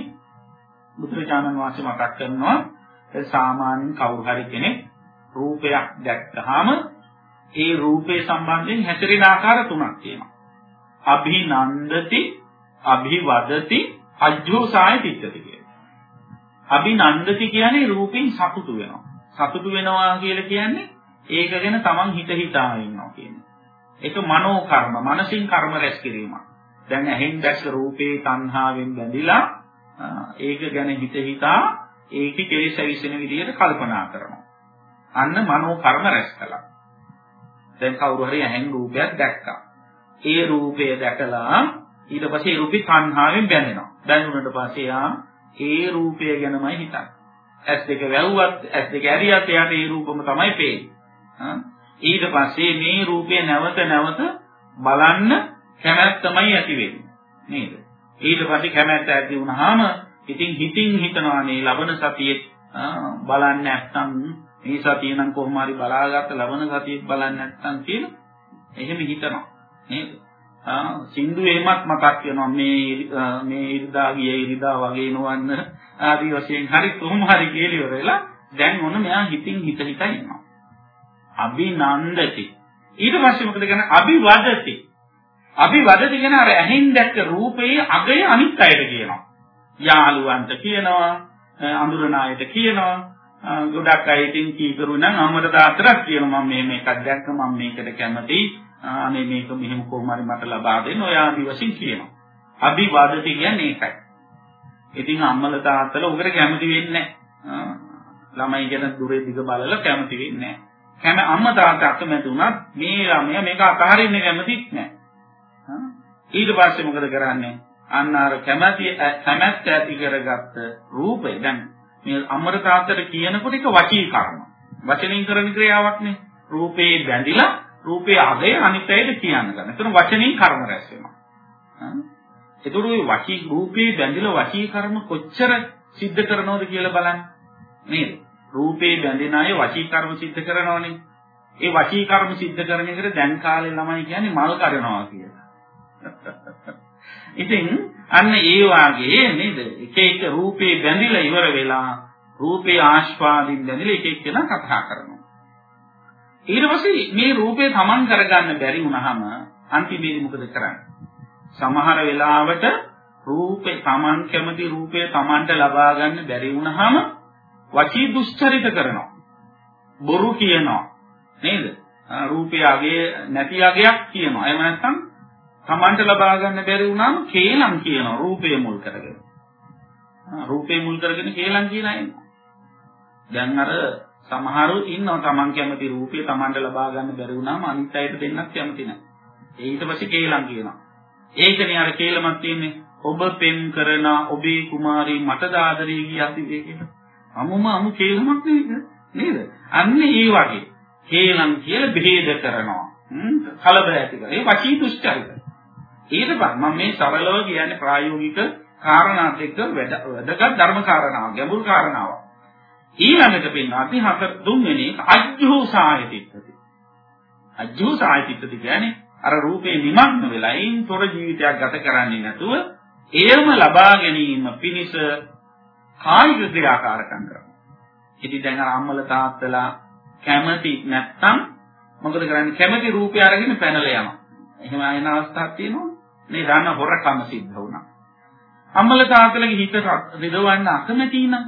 බුදුරජාණන් වහන්සේ මතක් කරනවා සාමාන්‍ය කවුරු හරි කෙනෙක් රූපයක් දැක්කහම ඒ රූපේ සම්බන්ධයෙන් හැසිරෙන ආකාර තුනක් තියෙනවා. අභිනන්දති, අභිවදති, අජ්ජෝසාය තිත්තති කියලා. අභිනන්දති කියන්නේ රූපෙන් සතුටු වෙනවා. සතුටු වෙනවා කියලා කියන්නේ ඒක ගැන තමන් හිත හිතා ඉන්නවා කියන්නේ. ඒක මනෝ කර්ම, මනසින් කර්ම රැස් කිරීමක්. දැන් ඇහෙන් දැක්ක රූපේ තණ්හාවෙන් බැඳිලා ඒක ගැන හිත හිතා ඒකේ කෙලෙස් ඇවිස්සෙන විදිහට කල්පනා කරනවා. අන්න මනෝ කර්ම රැස් කළා. දැන් කවුරු හරි ඇහෙන් රූපයක් දැක්කා. ඒ රූපය දැකලා ඊට පස්සේ ඒ රූපේ තණ්හාවෙන් බැඳෙනවා. බැඳුනට පස්සේ යා ඒ රූපය ගැනමයි හිතන්නේ. ඇස් දෙක වැවුවත් ඇස් දෙක ඇරියත් එයාට ඒ රූපම තමයි පේන්නේ. ඊට පස්සේ මේ රූපය නැවත නැවත බලන්න කැමැත්තමයි ඇති වෙන්නේ. නේද? ඊට පස්සේ කැමැත්ත ඇති වුනහම ඉතින් හිතින් හිතනවා මේ ලබන සතියේ බලන්න නැත්නම් මේ සතිය නම් කොහොම හරි බලාගත්ත ලබන සතියෙත් බලන්න නැත්නම් කියලා එහෙම හිතනවා නේද? ආ සින්දු එහෙමත් මතක් වෙනවා මේ මේ ඉරිදා ගිය ඉරිදා වගේ නවන්න ආදී වශයෙන් හරි කොහොම හරි කියලා ඉවරලා දැන් ඔන්න මෙයා හිතින් හිත හිත ඉන්නවා. අභිනන්දති. ඊට පස්සේ මොකද කරන්නේ? අභිවදති. අභිවදති කියන අර ඇහෙන් දැක්ක රූපයේ අගය අනිත් අයට කියනවා. යාළුවන්ට කියනවා, අඳුරන අයට කියනවා, ගොඩක් අය ඉතින් කීකරු නම් අම්මට තාත්තට කියනවා මම මේ මේකක් දැක්ක මම මේකට කැමතියි අනේ මේක මෙහෙම කොහොම හරි මට ලබා දෙන්න ඔය ආදි වශයෙන් කියනවා. අභිවාදති කියන්නේ ඒකයි. ඉතින් අම්මල තාත්තල උගර කැමති වෙන්නේ නැහැ. ළමයි ගැන දුරේ දිග බලලා කැමති වෙන්නේ නැහැ. කැම අම්මා තාත්තා අකමැති වුණත් මේ ළමයා මේක අතහරින්න කැමතිත් නැහැ. ඊට පස්සේ මොකද කරන්නේ? අන්න අර කැමැති කැමැත්ත ඇති කරගත්ත රූපය දැන් මේ අමර තාත්තට කියනකොට ඒක වචී කර්ම. වචනින් කරන ක්‍රියාවක් නේ. රූපේ බැඳිලා රූපේ අගය අනිත් අයට කියන්න ගන්න. එතන වචනින් කර්ම රැස් වෙනවා. එතකොට මේ වචී රූපේ බැඳිලා වචී කර්ම කොච්චර සිද්ධ කරනවද කියලා බලන්න. නේද? රූපේ බැඳෙන අය වචී කර්ම සිද්ධ කරනවනේ. ඒ වචී කර්ම සිද්ධ කරන එකට දැන් කාලේ ළමයි කියන්නේ මල් කරනවා කියලා. [laughs] ඉතින් අන්න ඒ වාගේ නේද? එක එක රූපේ බැඳිලා ඉවර වෙලා රූපේ ආස්වාදින් බැඳිලා එක එක්කෙනා කතා කරනවා. ඊට පස්සේ මේ රූපේ තමන් කරගන්න බැරි වුණාම අන්තිමේදී මොකද කරන්නේ? සමහර වෙලාවට රූපේ තමන් කැමති රූපේ තමන්ට ලබා ගන්න බැරි වුණාම වචී දුස්චරිත කරනවා. බොරු කියනවා. නේද? රූපේ අගේ නැති අගයක් කියනවා. එහෙම නැත්නම් තමන්ට ලබා ගන්න බැරි වුණාම කේලම් කියනවා රූපය මුල් කරගෙන. රූපේ මුල් කරගෙන කේලම් කියන අය. දැන් අර සමහරු ඉන්නවා තමන් කැමති රූපේ තමන්ට ලබා ගන්න බැරි වුණාම අනිත් අයට දෙන්නත් කැමති නැහැ. ඊට පස්සේ කේලම් කියනවා. ඒකනේ අර කේලමක් තියෙන්නේ. ඔබ පෙම් කරන ඔබේ කුමාරී මට දාදරේ කියති කියන. අමුම අමු කේලමක් නේද? අන්න ඒ වගේ. කේලම් කියලා බෙහෙද කරනවා. කලබල ඇති කරනවා. ඒ වචී දුෂ්චරිත. ඊට පස්සේ මම මේ සරලව කියන්නේ ප්‍රායෝගික කාරණාත් එක්ක වැදගත් ධර්ම කාරණාවක්, ගැඹුරු කාරණාවක්. ඊළඟට පින්නාති හතර තුන්වෙනි එක අජ්ජෝ සායතිත්‍ති. අජ්ජෝ සායතිත්‍ති කියන්නේ අර රූපේ නිමග්න වෙලා ඒන් තොර ජීවිතයක් ගත කරන්නේ නැතුව එයම ලබා ගැනීම පිණිස කායික ක්‍රියාකාරකම් කරනවා. ඉතින් දැන් අර අම්මල තාත්තලා කැමති නැත්තම් මොකද කරන්නේ? කැමති රූපය අරගෙන පැනලා යනවා. එහෙම ආයෙන අවස්ථාවක් තියෙනවා. මේ දන්න හොරකම සිද්ධ වුණා. අම්මල තාත්තලගේ හිත රිදවන්න අකමැති නම්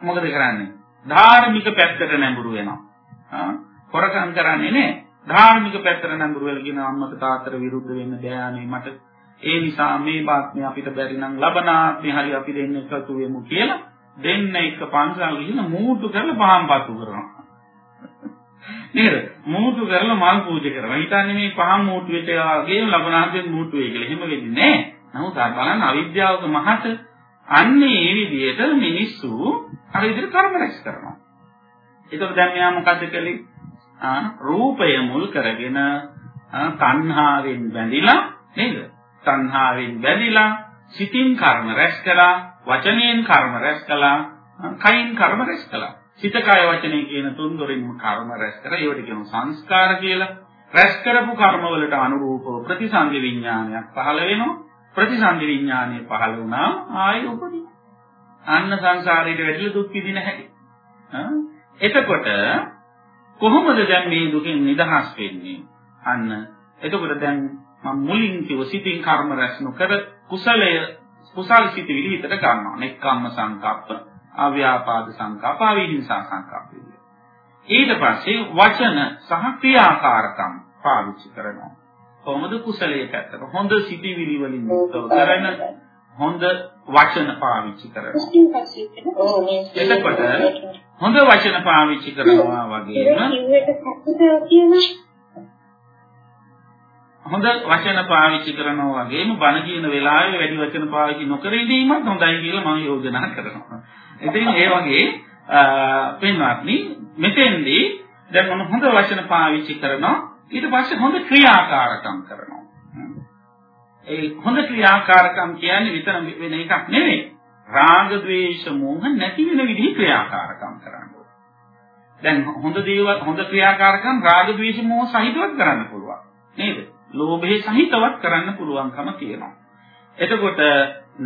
මොකද කරන්නේ? ධාර්මික පැත්තට නැඹුරු වෙනවා. ආ හොරකම් කරන්නේ නැහැ. ධාර්මික පැත්තට නැඹුරු වෙලා කියන අම්මට තාත්තට විරුද්ධ වෙන්න බෑනේ මට ඒ නිසා මේ බාත්මිය අපිට බැරි නම් ලබනාත්මේ හරි අපි දෙන්න එකතු වෙමු කියලා දෙන්න එක පන්සල් ගිහින් මූටු කරලා පහන් පත්තු කරනවා. නේද? මූටු කරලා මල් පූජා කරනවා. හිතන්නේ මේ පහන් මූටු වෙච්ච වගේම ලබනාත්මෙන් මූටු වෙයි කියලා. එහෙම වෙන්නේ නැහැ. නමුත් අර බලන්න අවිද්‍යාවක මහත අන්නේ ඒ විදිහට මිනිස්සු අර විදිහට කර්ම රැස් කරනවා. ඒතකොට දැන් මෙයා මොකද කළේ? ආ රූපය මුල් කරගෙන තණ්හාවෙන් බැඳිලා නේද? තණ්හාවෙන් බැඳිලා සිතින් කර්ම රැස් කළා, වචනයෙන් කර්ම රැස් කළා, කයින් කර්ම රැස් කළා. සිත කය වචනේ කියන තුන් දොරින්ම කර්ම රැස් කර ඒවට කියනවා සංස්කාර කියලා. රැස් කරපු කර්ම වලට අනුරූපව ප්‍රතිසංග විඥානයක් පහළ වෙනවා. ප්‍රතිසන්දි විඥානය පහළ වුණා ආයෙ උපදින. අන්න සංසාරයට වැටිලා දුක් විඳින හැටි. එතකොට කොහොමද දැන් මේ දුකෙන් නිදහස් වෙන්නේ? අන්න එතකොට දැන් මම මුලින් කිව්ව සිතින් කර්ම රැස් නොකර කුසලය කුසල් සිතිවිලි හිතට ගන්නවා. නෙක්ඛම්ම සංකප්ප, අව්‍යාපාද සංකප්ප, අවිහිංසා සංකප්ප. ඊට පස්සේ වචන සහ ක්‍රියාකාරකම් පාවිච්චි කරනවා. කොහොමද කුසලයේ පැත්තට හොඳ සිතිවිලි වලින් යුක්තව කරන හොඳ වචන පාවිච්චි කරනවා. එතකොට හොඳ වචන පාවිච්චි කරනවා වගේම හොඳ වචන පාවිච්චි කරනවා වගේම බණ කියන වෙලාවේ වැඩි වචන පාවිච්චි නොකර ඉඳීමත් හොඳයි කියලා මම යෝජනා කරනවා. ඉතින් ඒ වගේ පින්වත්නි මෙතෙන්දී දැන් මම හොඳ වචන පාවිච්චි කරනවා ඊට පස්සේ හොඳ ක්‍රියාකාරකම් කරනවා. ඒ හොඳ ක්‍රියාකාරකම් කියන්නේ විතර වෙන එකක් නෙවෙයි. රාග ద్వේෂ මෝහ නැති වෙන විදිහ ක්‍රියාකාරකම් කරන්න ඕනේ. දැන් හොඳ දේවල් හොඳ ක්‍රියාකාරකම් රාග ద్వේෂ මෝහ සහිතවත් කරන්න පුළුවන්. නේද? ලෝභය සහිතවත් කරන්න පුළුවන්කම තියෙනවා. එතකොට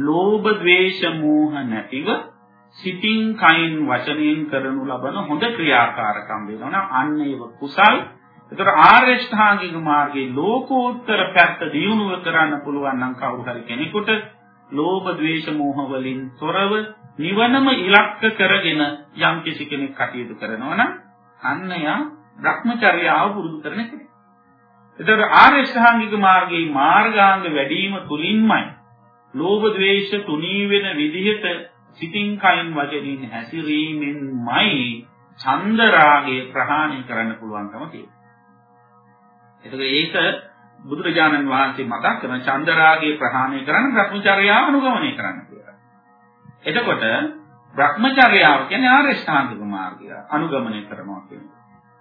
ලෝභ ద్వේෂ මෝහ නැතිව සිතින් කයින් වචනයෙන් කරනු ලබන හොඳ ක්‍රියාකාරකම් වෙනවා අන්න ඒව කුසල් ඒතර ආර්ය ශ්‍රාංගික මාර්ගයේ ලෝකෝත්තර පැත්ත දියුණුව කරන්න පුළුවන් නම් කවුරු හරි කෙනෙකුට ලෝභ ද්වේෂ මෝහ වලින් තොරව නිවනම ඉලක්ක කරගෙන යම් කිසි කෙනෙක් කටයුතු කරනවා නම් අන්න යා භ්‍රමචර්යාව පුරුදු කරන කෙනෙක්. ඒතර ආර්ය ශ්‍රාංගික මාර්ගයේ මාර්ගාංග වැඩිම තුලින්මයි ලෝභ ද්වේෂ තුනී වෙන විදිහට සිතින් කයින් වචනින් හැසිරීමෙන්මයි ඡන්ද රාගය ප්‍රහාණය කරන්න පුළුවන්කම තියෙන්නේ. එතකොට ඒක බුදුරජාණන් වහන්සේ මතක් කරන චන්දරාගයේ ප්‍රහාණය කරන්න භ්‍රමචර්යාව අනුගමනය කරන්න කියලා. එතකොට භ්‍රමචර්යාව කියන්නේ ආර්ය ශ්‍රාන්තික මාර්ගය අනුගමනය කරනවා කියන්නේ.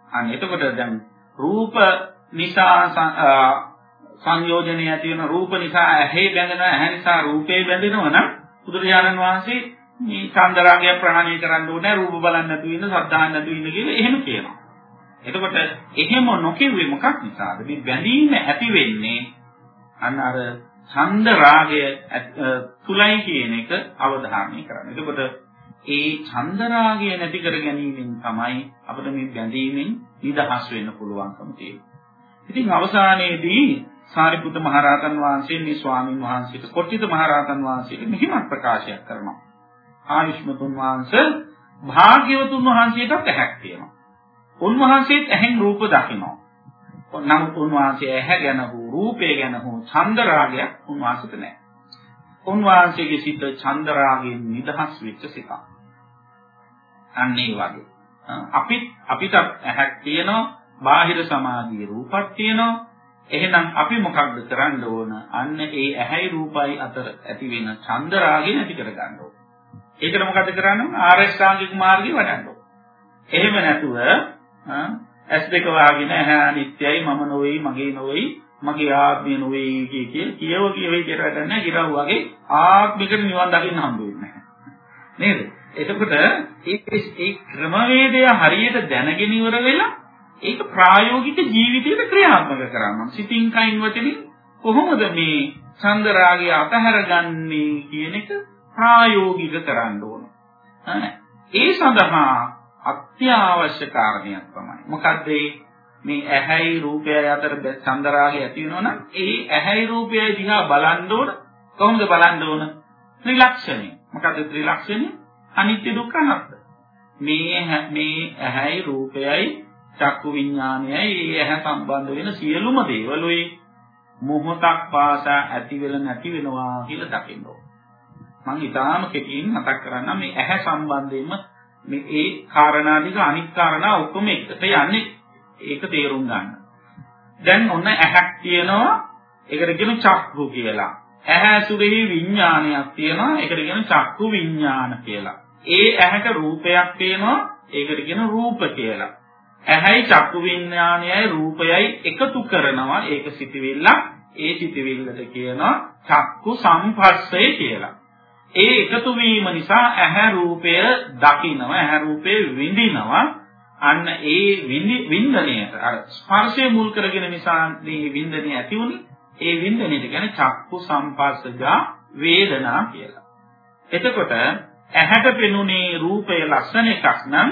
අන්න එතකොට දැන් රූප නිසා සංයෝජනය ඇති වෙන රූප නිසා ඇහි බැඳෙනවා ඇහැ නිසා රූපේ බැඳෙනවා නම් බුදුරජාණන් වහන්සේ මේ චන්දරාගය ප්‍රහාණය කරන්න ඕනේ රූප බලන්න නැතුව ඉන්න සද්ධාහන් නැතුව ඉන්න කියලා එහෙම කියනවා. එතකොට එහෙම නොකියුවේ මොකක් නිසාද? මේ බැඳීම ඇති වෙන්නේ අන්න අර ඡන්ද රාගය තුලයි කියන එක අවධාරණය කරන්න. එතකොට ඒ ඡන්ද රාගය නැති කර ගැනීමෙන් තමයි අපිට මේ බැඳීමෙන් නිදහස් වෙන්න පුළුවන්කම තියෙන්නේ. ඉතින් අවසානයේදී සාරිපුත්ත මහරහතන් වහන්සේ මේ ස්වාමින් වහන්සේට කොට්ටිත මහරහතන් වහන්සේට මෙහිමත් ප්‍රකාශයක් කරනවා. ආයුෂ්මතුන් වහන්සේ භාග්‍යවතුන් වහන්සේටත් ඇහැක් තියෙනවා. උන්වහන්සේත් ඇහෙන් රූප දකිනවා. නමුත් උන්වහන්සේ ඇහැ ගැන හෝ රූපය ගැන හෝ ඡන්ද රාගයක් උන්වහන්සේට නැහැ. උන්වහන්සේගේ සිත ඡන්ද රාගයෙන් නිදහස් වෙච්ච සිතක්. අන්න ඒ වගේ. අපිත් අපිට ඇහැක් තියෙනවා, බාහිර සමාධියේ රූපක් තියෙනවා. එහෙනම් අපි මොකක්ද කරන්න ඕන? අන්න ඒ ඇහැයි රූපයි අතර ඇති වෙන ඡන්ද රාගය නැති කර ගන්න ඕන. ඒකට මොකද කරන්නේ? ආරෂ්ඨාංගික මාර්ගය වඩන්න ඕන. එහෙම නැතුව ඇස් දෙක වාගෙන ඇහැ අනිත්‍යයි මම නොවේයි මගේ නොවේයි මගේ ආත්මය නොවේයි කිය කිය කියව කියවේ කියලා ගන්න ගිරව් වගේ ආත්මිකට නිවන් දකින්න හම්බ වෙන්නේ නේද එතකොට ඒ ඒ ක්‍රමවේදය හරියට දැනගෙන ඉවර වෙලා ඒක ප්‍රායෝගික ජීවිතයට ක්‍රියාත්මක කරනවා සිතින් කයින් වචනින් කොහොමද මේ ඡන්ද රාගය අතහැරගන්නේ කියන එක ප්‍රායෝගික කරන්න ඕන ඒ සඳහා අත්‍යවශ්‍ය කාරණයක් තමයි. මොකද්ද මේ ඇහැයි රූපයයි අතර චන්දරාගය ඇති වෙනවනම් ඒ ඇහැයි රූපයයි දිහා බලන්න ඕන. කොහොමද බලන්න ඕන? ත්‍රිලක්ෂණය. මොකද්ද ත්‍රිලක්ෂණය? අනිත්‍ය දුක්ඛ අනාත්ම. මේ මේ ඇහැයි රූපයයි චක්කු විඥානයයි ඒ ඇහැ සම්බන්ධ වෙන සියලුම දේවලුයි මොහොතක් පාසා ඇති වෙල නැති වෙනවා කියලා දකින්න ඕන. මම ඊටාම කෙටියෙන් මතක් කරන්නම් මේ ඇහැ සම්බන්ධයෙන්ම මේ ඒ කාරණා ටික අනිත් කාරණා ඔක්කොම එකට යන්නේ ඒක තේරුම් ගන්න. දැන් ඔන්න ඇහක් තියෙනවා ඒකට කියන චක්කු කියලා. ඇහැ ඇසුරෙහි විඥානයක් තියෙනවා ඒකට කියන චක්කු විඥාන කියලා. ඒ ඇහැට රූපයක් තියෙනවා ඒකට කියන රූප කියලා. ඇහැයි චක්කු විඥානයයි රූපයයි එකතු කරනවා ඒක සිටිවිල්ල ඒ සිටිවිල්ලට කියනවා චක්කු සම්පස්සය කියලා. ඒ එකතු වීම නිසා ඇහැ රූපය දකිනවා ඇහැ රූපේ විඳිනවා අන්න ඒ වින්දනයට අර ස්පර්ශය මුල් කරගෙන නිසා මේ වින්දනය ඇති වුනේ ඒ වින්දනයට කියන්නේ චක්කු සම්පස්සජා වේදනා කියලා. එතකොට ඇහැට පෙනුනේ රූපය ලස්සන එකක් නම්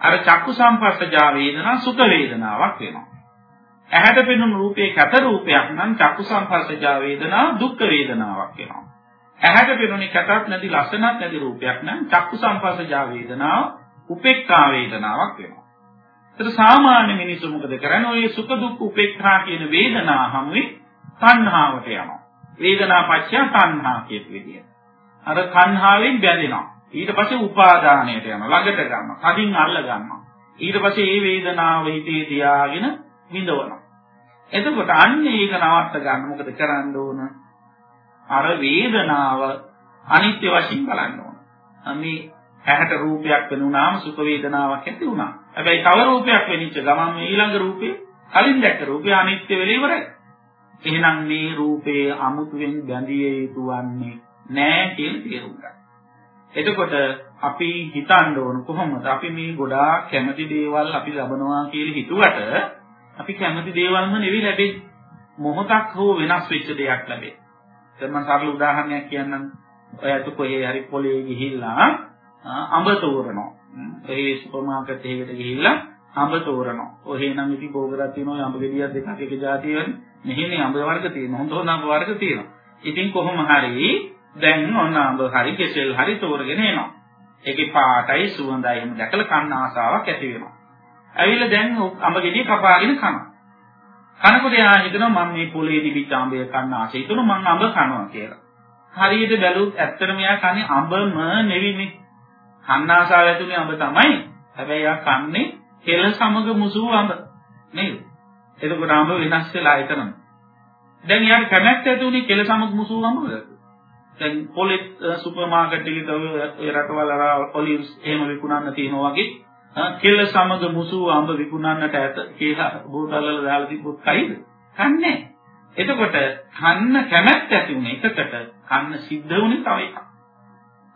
අර චක්කු සම්පස්සජා වේදනා සුඛ වේදනාවක් වෙනවා. ඇහැට පෙනුන රූපේ කැත රූපයක් නම් චක්කු සම්පස්සජා වේදනා දුක්ඛ වේදනාවක් වෙනවා. ඇහැට පෙනුනේ කැතක් නැති ලස්සනක් නැති රූපයක් නම් චක්කු සංපස්සජා වේදනාව උපේක්ඛා වේදනාවක් වෙනවා. ඒතර සාමාන්‍ය මිනිස්සු මොකද කරන්නේ? ඔය සුඛ දුක්ඛ උපේක්ඛා කියන වේදනා හැමුවේ තණ්හාවට යනවා. වේදනා පත්‍ය තණ්හා කියන විදිය. අර තණ්හාවෙන් බැඳෙනවා. ඊට පස්සේ උපාදානයට යනවා. ළඟට ගන්නවා. කදින් අල්ල ගන්නවා. ඊට පස්සේ මේ වේදනාව හිතේ තියාගෙන විඳවනවා. එතකොට අන්න ඒක නවත්ත ගන්න මොකද කරන්න ඕන? අර වේදනාව අනිත්‍ය වශයෙන් බලන්න ඕන. මේ ඇහැට රූපයක් වෙනුනාම සුඛ වේදනාවක් ඇති වුණා. හැබැයි තව රූපයක් වෙනිච්ච ගමන් මේ ඊළඟ රූපේ කලින් දැක්ක රූපය අනිත්‍ය වෙලා ඉවරයි. එහෙනම් මේ රූපේ අමුතුවෙන් බැඳිය යුතු වන්නේ නෑ කියලා තේරුම් ගන්න. එතකොට අපි හිතන්න ඕන කොහොමද අපි මේ ගොඩාක් කැමති දේවල් අපි ලබනවා කියලා හිතුවට අපි කැමති දේවල්ම නෙවෙයි ලැබෙන්නේ. මොහොතක් හෝ වෙනස් වෙච්ච දෙයක් ලැබෙන්නේ. දැන් මම සරල උදාහරණයක් කියන්නම්. ඔයත් කොහේ හරි පොලේ ගිහිල්ලා අඹ තෝරනවා. ඒ සුපර් මාකට් එකකට ගිහිල්ලා අඹ තෝරනවා. ඔහේ නම් ඉතින් බෝගරක් තියෙනවා අඹ ගෙඩියක් දෙකක් එක જાතිය වෙන. මෙහෙනේ අඹ වර්ග තියෙනවා. හොඳ හොඳ අඹ වර්ග තියෙනවා. ඉතින් කොහොම හරි දැන් ඔන්න අඹ හරි කෙසෙල් හරි තෝරගෙන එනවා. ඒකේ පාටයි සුවඳයි එහෙම දැකලා කන්න ආසාවක් ඇති වෙනවා. ඇවිල්ලා දැන් අඹ ගෙඩිය කපාගෙන කනවා. කනකොට එයා හිතනවා මම මේ පොලේ තිබිච්ච අඹය කන්න ආසයි තුන මම අඹ කනවා කියලා. හරියට බැලුවොත් ඇත්තටම එයා කන්නේ අඹම නෙවිනේ. කන්න ආසාව ඇතුලේ අඹ තමයි. හැබැයි එයා කන්නේ කෙල සමග මුසු අඹ. නේද? එතකොට අඹ වෙනස් වෙලා එතනම. දැන් එයාට කැමැත්ත ඇතුලේ කෙල සමග මුසු අඹද? දැන් පොලේ සුපර් මාකට් එකේ තව ඒ රටවල් අර ඔලිව්ස් එහෙම විකුණන්න තියෙනවා වගේ කෙල්ල සමග මුසු අඹ විකුණන්නට ඇත කියලා බෝතල් වල දාලා තිබ්බොත් කයිද? කන්නේ. එතකොට කන්න කැමැත්ත ඇති වුණේ එකකට කන්න සිද්ධ වුණේ තව එකක්.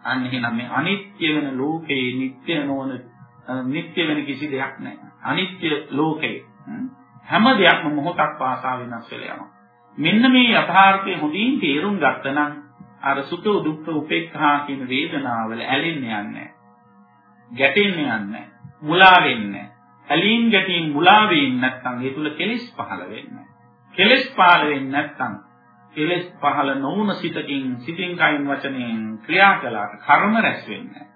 අන්න එහෙනම් මේ අනිත්‍ය වෙන ලෝකේ නිට්ටය නොවන නිට්ටය වෙන කිසි දෙයක් නැහැ. අනිත්‍ය ලෝකේ හැම දෙයක්ම මොහොතක් පාසා වෙනස් වෙලා යනවා. මෙන්න මේ යථාර්ථය හොඳින් තේරුම් ගත්තනම් අර සුඛ දුක්ඛ උපේක්ඛා කියන වේදනාවල ඇලෙන්නේ නැහැ. ගැටෙන්නේ නැහැ. මුලා වෙන්නේ ඇලීම් ගැටීම් මුලා වෙන්නේ නැත්නම් ඒ තුල කෙලෙස් පහළ වෙන්නේ කෙලෙස් පහළ වෙන්නේ නැත්නම් කෙලෙස් පහළ නොවුන සිතකින් සිතින් කයින් වචනයෙන් ක්‍රියා කළාට කර්ම රැස් වෙන්නේ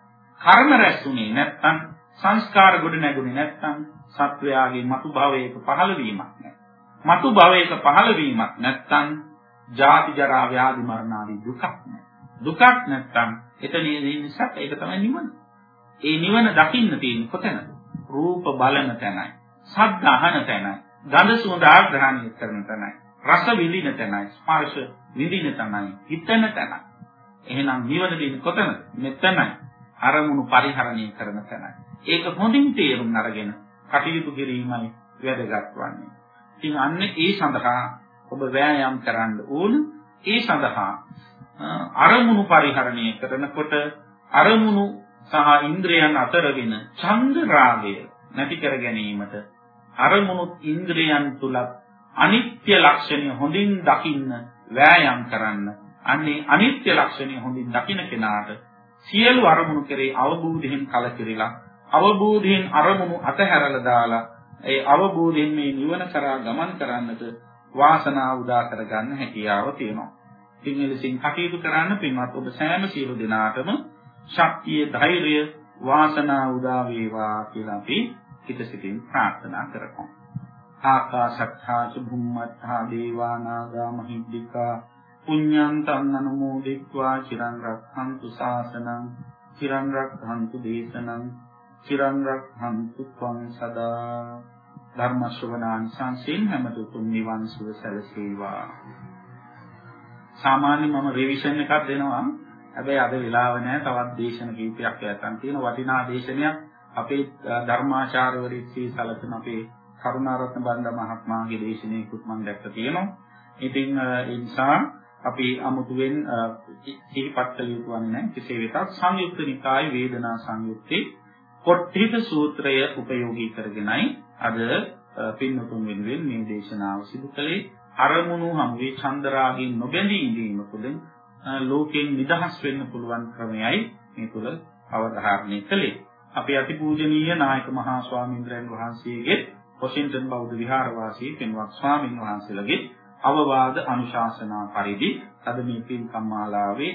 කර්ම රැස්ුනේ නැත්නම් සංස්කාර ගොඩ නැගුණේ නැත්නම් සත්වයාගේ මතු භවයක පහළ වීමක් නැහැ. මතු භවයක පහළ වීමක් නැත්නම් ජාති ජරා ව්‍යාධි මරණ ආදී දුකක් නැහැ. දුකක් නැත්නම් එතන ඉන්නේ ඒක තමයි නිවන. ඒ නිවන දකින්න තියෙන්නේ කොතනද? රූප බලන තැනයි. ශබ්ද අහන තැනයි. ගඳ සුවඳ ආග්‍රහණය කරන තැනයි. රස විඳින තැනයි. ස්පර්ශ විඳින තැනයි. හිතන තැනයි. එහෙනම් නිවන දෙන්නේ කොතනද? මෙතනයි. අරමුණු පරිහරණය කරන තැනයි. ඒක හොඳින් තේරුම් අරගෙන කටයුතු කිරීමයි වැදගත් වන්නේ. ඉතින් අන්න ඒ සඳහා ඔබ වෑයම් කරන්න ඕන. ඒ සඳහා අරමුණු පරිහරණය කරනකොට අරමුණු සහ ඉන්ද්‍රයන් අතර වෙන ඡන්ද රාගය නැති කර ගැනීමට අරමුණු ඉන්ද්‍රයන් තුලත් අනිත්‍ය ලක්ෂණය හොඳින් දකින්න වෑයම් කරන්න. අන්නේ අනිත්‍ය ලක්ෂණය හොඳින් දකින කෙනාට සියලු අරමුණු කෙරේ අවබෝධයෙන් කලකිරිලා අවබෝධයෙන් අරමුණු අතහැරලා දාලා ඒ අවබෝධයෙන් මේ නිවන කරා ගමන් කරන්නට වාසනාව උදා කරගන්න හැකියාව තියෙනවා. ඉතින් එලෙසින් කටයුතු කරන්න පින්වත් ඔබ සෑම සියලු දෙනාටම ශක්තිය, ධෛර්යය, වාසනාව උදා වේවා කියලා අපි හිතසිතින් ප්‍රාර්ථනා කරමු. ආකාශත්තා චුම්මත්තා දේවානාගා මහිද්దికා පුඤ්ඤං තං අනුමෝදිත्वा චිරං රක්ඛන්තු ශාසනං චිරං රක්ඛන්තු දේශනං චිරං රක්ඛන්තු ත්වං සදා. ධර්ම ශ්‍රවණාන් සංසීන් හැමදුතුම් නිවන් සුව සැලසේවා. සාමාන්‍ය මම රිවිෂන් එකක් දෙනවා. හැබැයි අද වෙලාව නැහැ තවත් දේශන කීපයක් යටන් තියෙන වටිනා දේශනයක්. අපේ ධර්මාචාර්යවරිත් සලකන අපේ කරුණාරත්න බණ්ඩ මහත්මයාගේ දේශනාවකුත් මම දැක්ක තියෙනවා. ඉතින් ඒ නිසා අපි අමුතුවෙන් සිහිපත් කළ යුතු වන්නේ කෙසේ වෙතත් සංයුක්ත නිකාය වේදනා සංයුත්තේ කොට්ටික සූත්‍රය උපයෝගී කරගෙනයි අද පින්නතුන් වෙනුවෙන් මේ දේශනාව සිදු කළේ. අරමුණු හැමේ චන්දරාගින් නොබැඳී ඉඳීම තුළින් ලෝකයෙන් නිදහස් වෙන්න පුළුවන් ක්‍රමයයි මේ තුල අවධාරණය කළේ. අපේ අතිපූජනීය නායක මහා ස්වාමීන්ද්‍රයන් වහන්සේගේ වොෂින්ටන් බෞද්ධ විහාරවාසී පින්වත් ස්වාමින් වහන්සේලගේ අවවාද අනුශාසනා පරිදි අද මේ පින්කම් මාලාවේ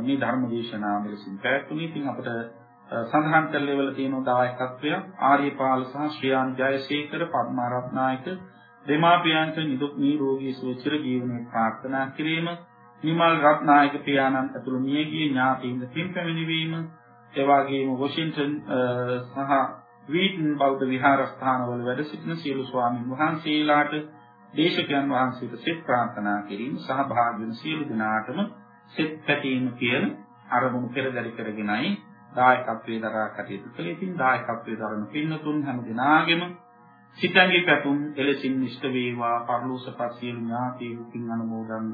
මේ ධර්ම දේශනාව මෙලෙසින් පැවැත්වුණේ. ඉතින් අපට සඳහන් කළේවල තියෙන දායකත්වය ආර්යපාල සහ ශ්‍රියාන් ජයසේකර පද්මාරත්නායක දෙමාපියන්ට නිදුක් නිරෝගී සුව චිර ජීවනයේ ප්‍රාර්ථනා කිරීම නිමල් රත්නායක පියාණන් ඇතුළු මියගිය ඥාතීන්ද පින් පැමිණීම ඒ වගේම වොෂින්ටන් සහ වීටන් බෞද්ධ විහාරස්ථානවල වැඩ සිටින සියලු ස්වාමින් වහන්සේලාට දේශකයන් වහන්සේට සෙත් ප්‍රාර්ථනා කිරීම සහභාගී වෙන සියලු දෙනාටම සෙත් පැතීම කියන අරමුණු පෙරදරි කරගෙනයි දායකත්වයේ දරා කටයුතු කළේ. ඉතින් දායකත්වයේ දරන පින්නතුන් හැම දිනාගෙම සිතංගේ පැතුම් එලෙසින් ඉෂ්ට වේවා පරලෝසපත් සියලු ඥාතීන් පින් අනුමෝදන්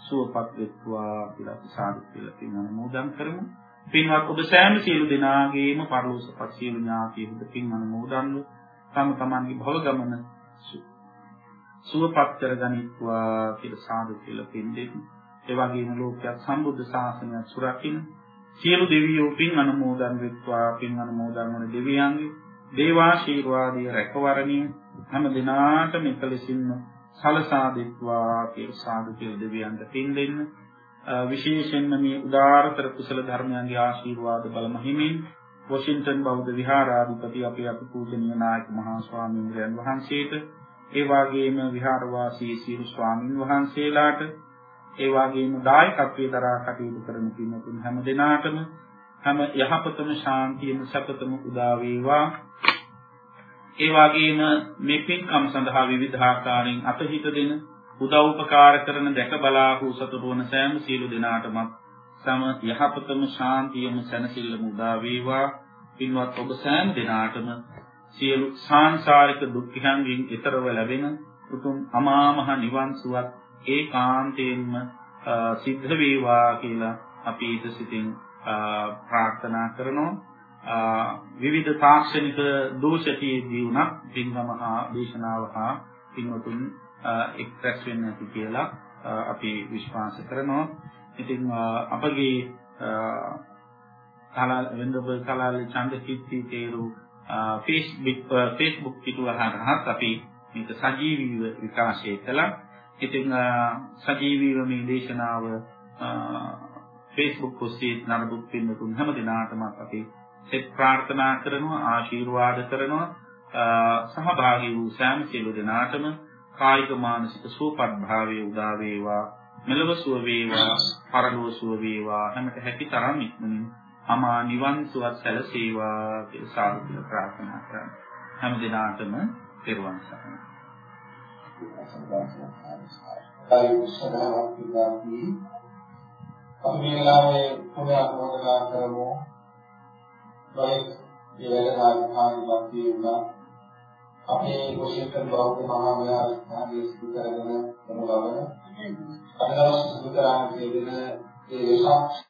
සුවපත් වෙත්වා කියලා අපි සාදු කියලා පින් අනුමෝදන් කරමු. පින්වත් ඔබ සෑම සියලු දෙනාගේම පරලෝසපත් සියලු ඥාතීන්ට පින් අනුමෝදන්ව තම තමන්ගේ භව ගමන සුවපත් කරගනිත්වා කියලා සාදු කියලා පින් දෙමු. ඒ වගේම ලෝකයක් සම්බුද්ධ ශාසනය සුරකින්න සියලු දෙවියෝ පින් අනුමෝදන් වෙත්වා පින් අනුමෝදන් වන දෙවියන්ගේ දේවාශීර්වාදයේ රැකවරණිය හැම දිනාටම එකලෙසින්ම සලසා දෙත්වා කියලා සාදු කියලා දෙවියන්ට පින් දෙන්න. විශේෂයෙන්ම මේ උදාාරතර කුසල ධර්මයන්ගේ ආශිර්වාද බල මහිමින් වොෂින්ටන් බෞද්ධ විහාරාධිපති අපේ අතිපූජනීය නායක මහා ස්වාමීන් වහන්සේට ඒ වගේම විහාරවාසී සියලු ස්වාමින් වහන්සේලාට ඒ වගේම දායකත්වයේ දරා කටයුතු කරන පින්තුන් හැම දිනාටම හැම යහපතම ශාන්තියම සැපතම උදා වේවා. ඒ වගේම මේ පින්කම් සඳහා විවිධාකාරයෙන් අතහිත දෙන උදව් උපකාර කරන දැක බලාහු සතුටු වන සෑම සීල දෙනාටම සම යහපතම ශාන්තියම සැනසෙල්ලම උදා වේවා. පින්වත් ඔබ සෑම දිනාටම සියලු සාංශාරික දුක්ඛයන්ගෙන් ඈතරව ලැබෙන උතුම් අමා මහ නිවන් සුවත් ඒකාන්තයෙන්ම සිද්ධ වේවා කියලා අපි ඊට සිතින් ප්‍රාර්ථනා කරනවා. විවිධ තාක්ෂණික දෝෂතියදී වුණත් පින්ගම හා දේශනාව හා පින්වතුන් එක්ස්ප්‍රෙස් වෙන්න ඇති කියලා අපි විශ්වාස කරනවා. ඉතින් අපගේ කලාල වෙන්දබල් කලාල චන්දකිත්ති තේරු Facebook Facebook පිටුව හරහා අපි මේක සජීවීව විකාශය කළා. ඉතින් සජීවීව මේ දේශනාව Facebook ඔස්සේ නරඹු පින්නතුන් හැම දිනාටම අපි සෙත් ප්‍රාර්ථනා කරනවා ආශිර්වාද කරනවා. සහභාගී වූ සෑම සියලු දෙනාටම කායික මානසික සුවපත් භාවයේ උදා වේවා මෙලව සුව වේවා පරලොව සුව වේවා. හැමත හැකි තරම් ඉක්මනින් අමා නිවන් සුවත් සැලසේවා කියලා සාදු කියලා ප්‍රාර්ථනා කරමු හැම දිනාටම පෙරවන් සරණයි. සදාවක් පිළිබඳව අපි මේ වෙලාවේ පුණ්‍යක් මොදනා කරමු. බයික් මේ වැඩ කාර්යයන් වුණා. අපේ කුසීතන් බෞද්ධ මහා විහාරස්ථානයේ සිදු කරගෙන යන බව. අද දවස් සිදු කරන්නේ ඒ වෙන ඒ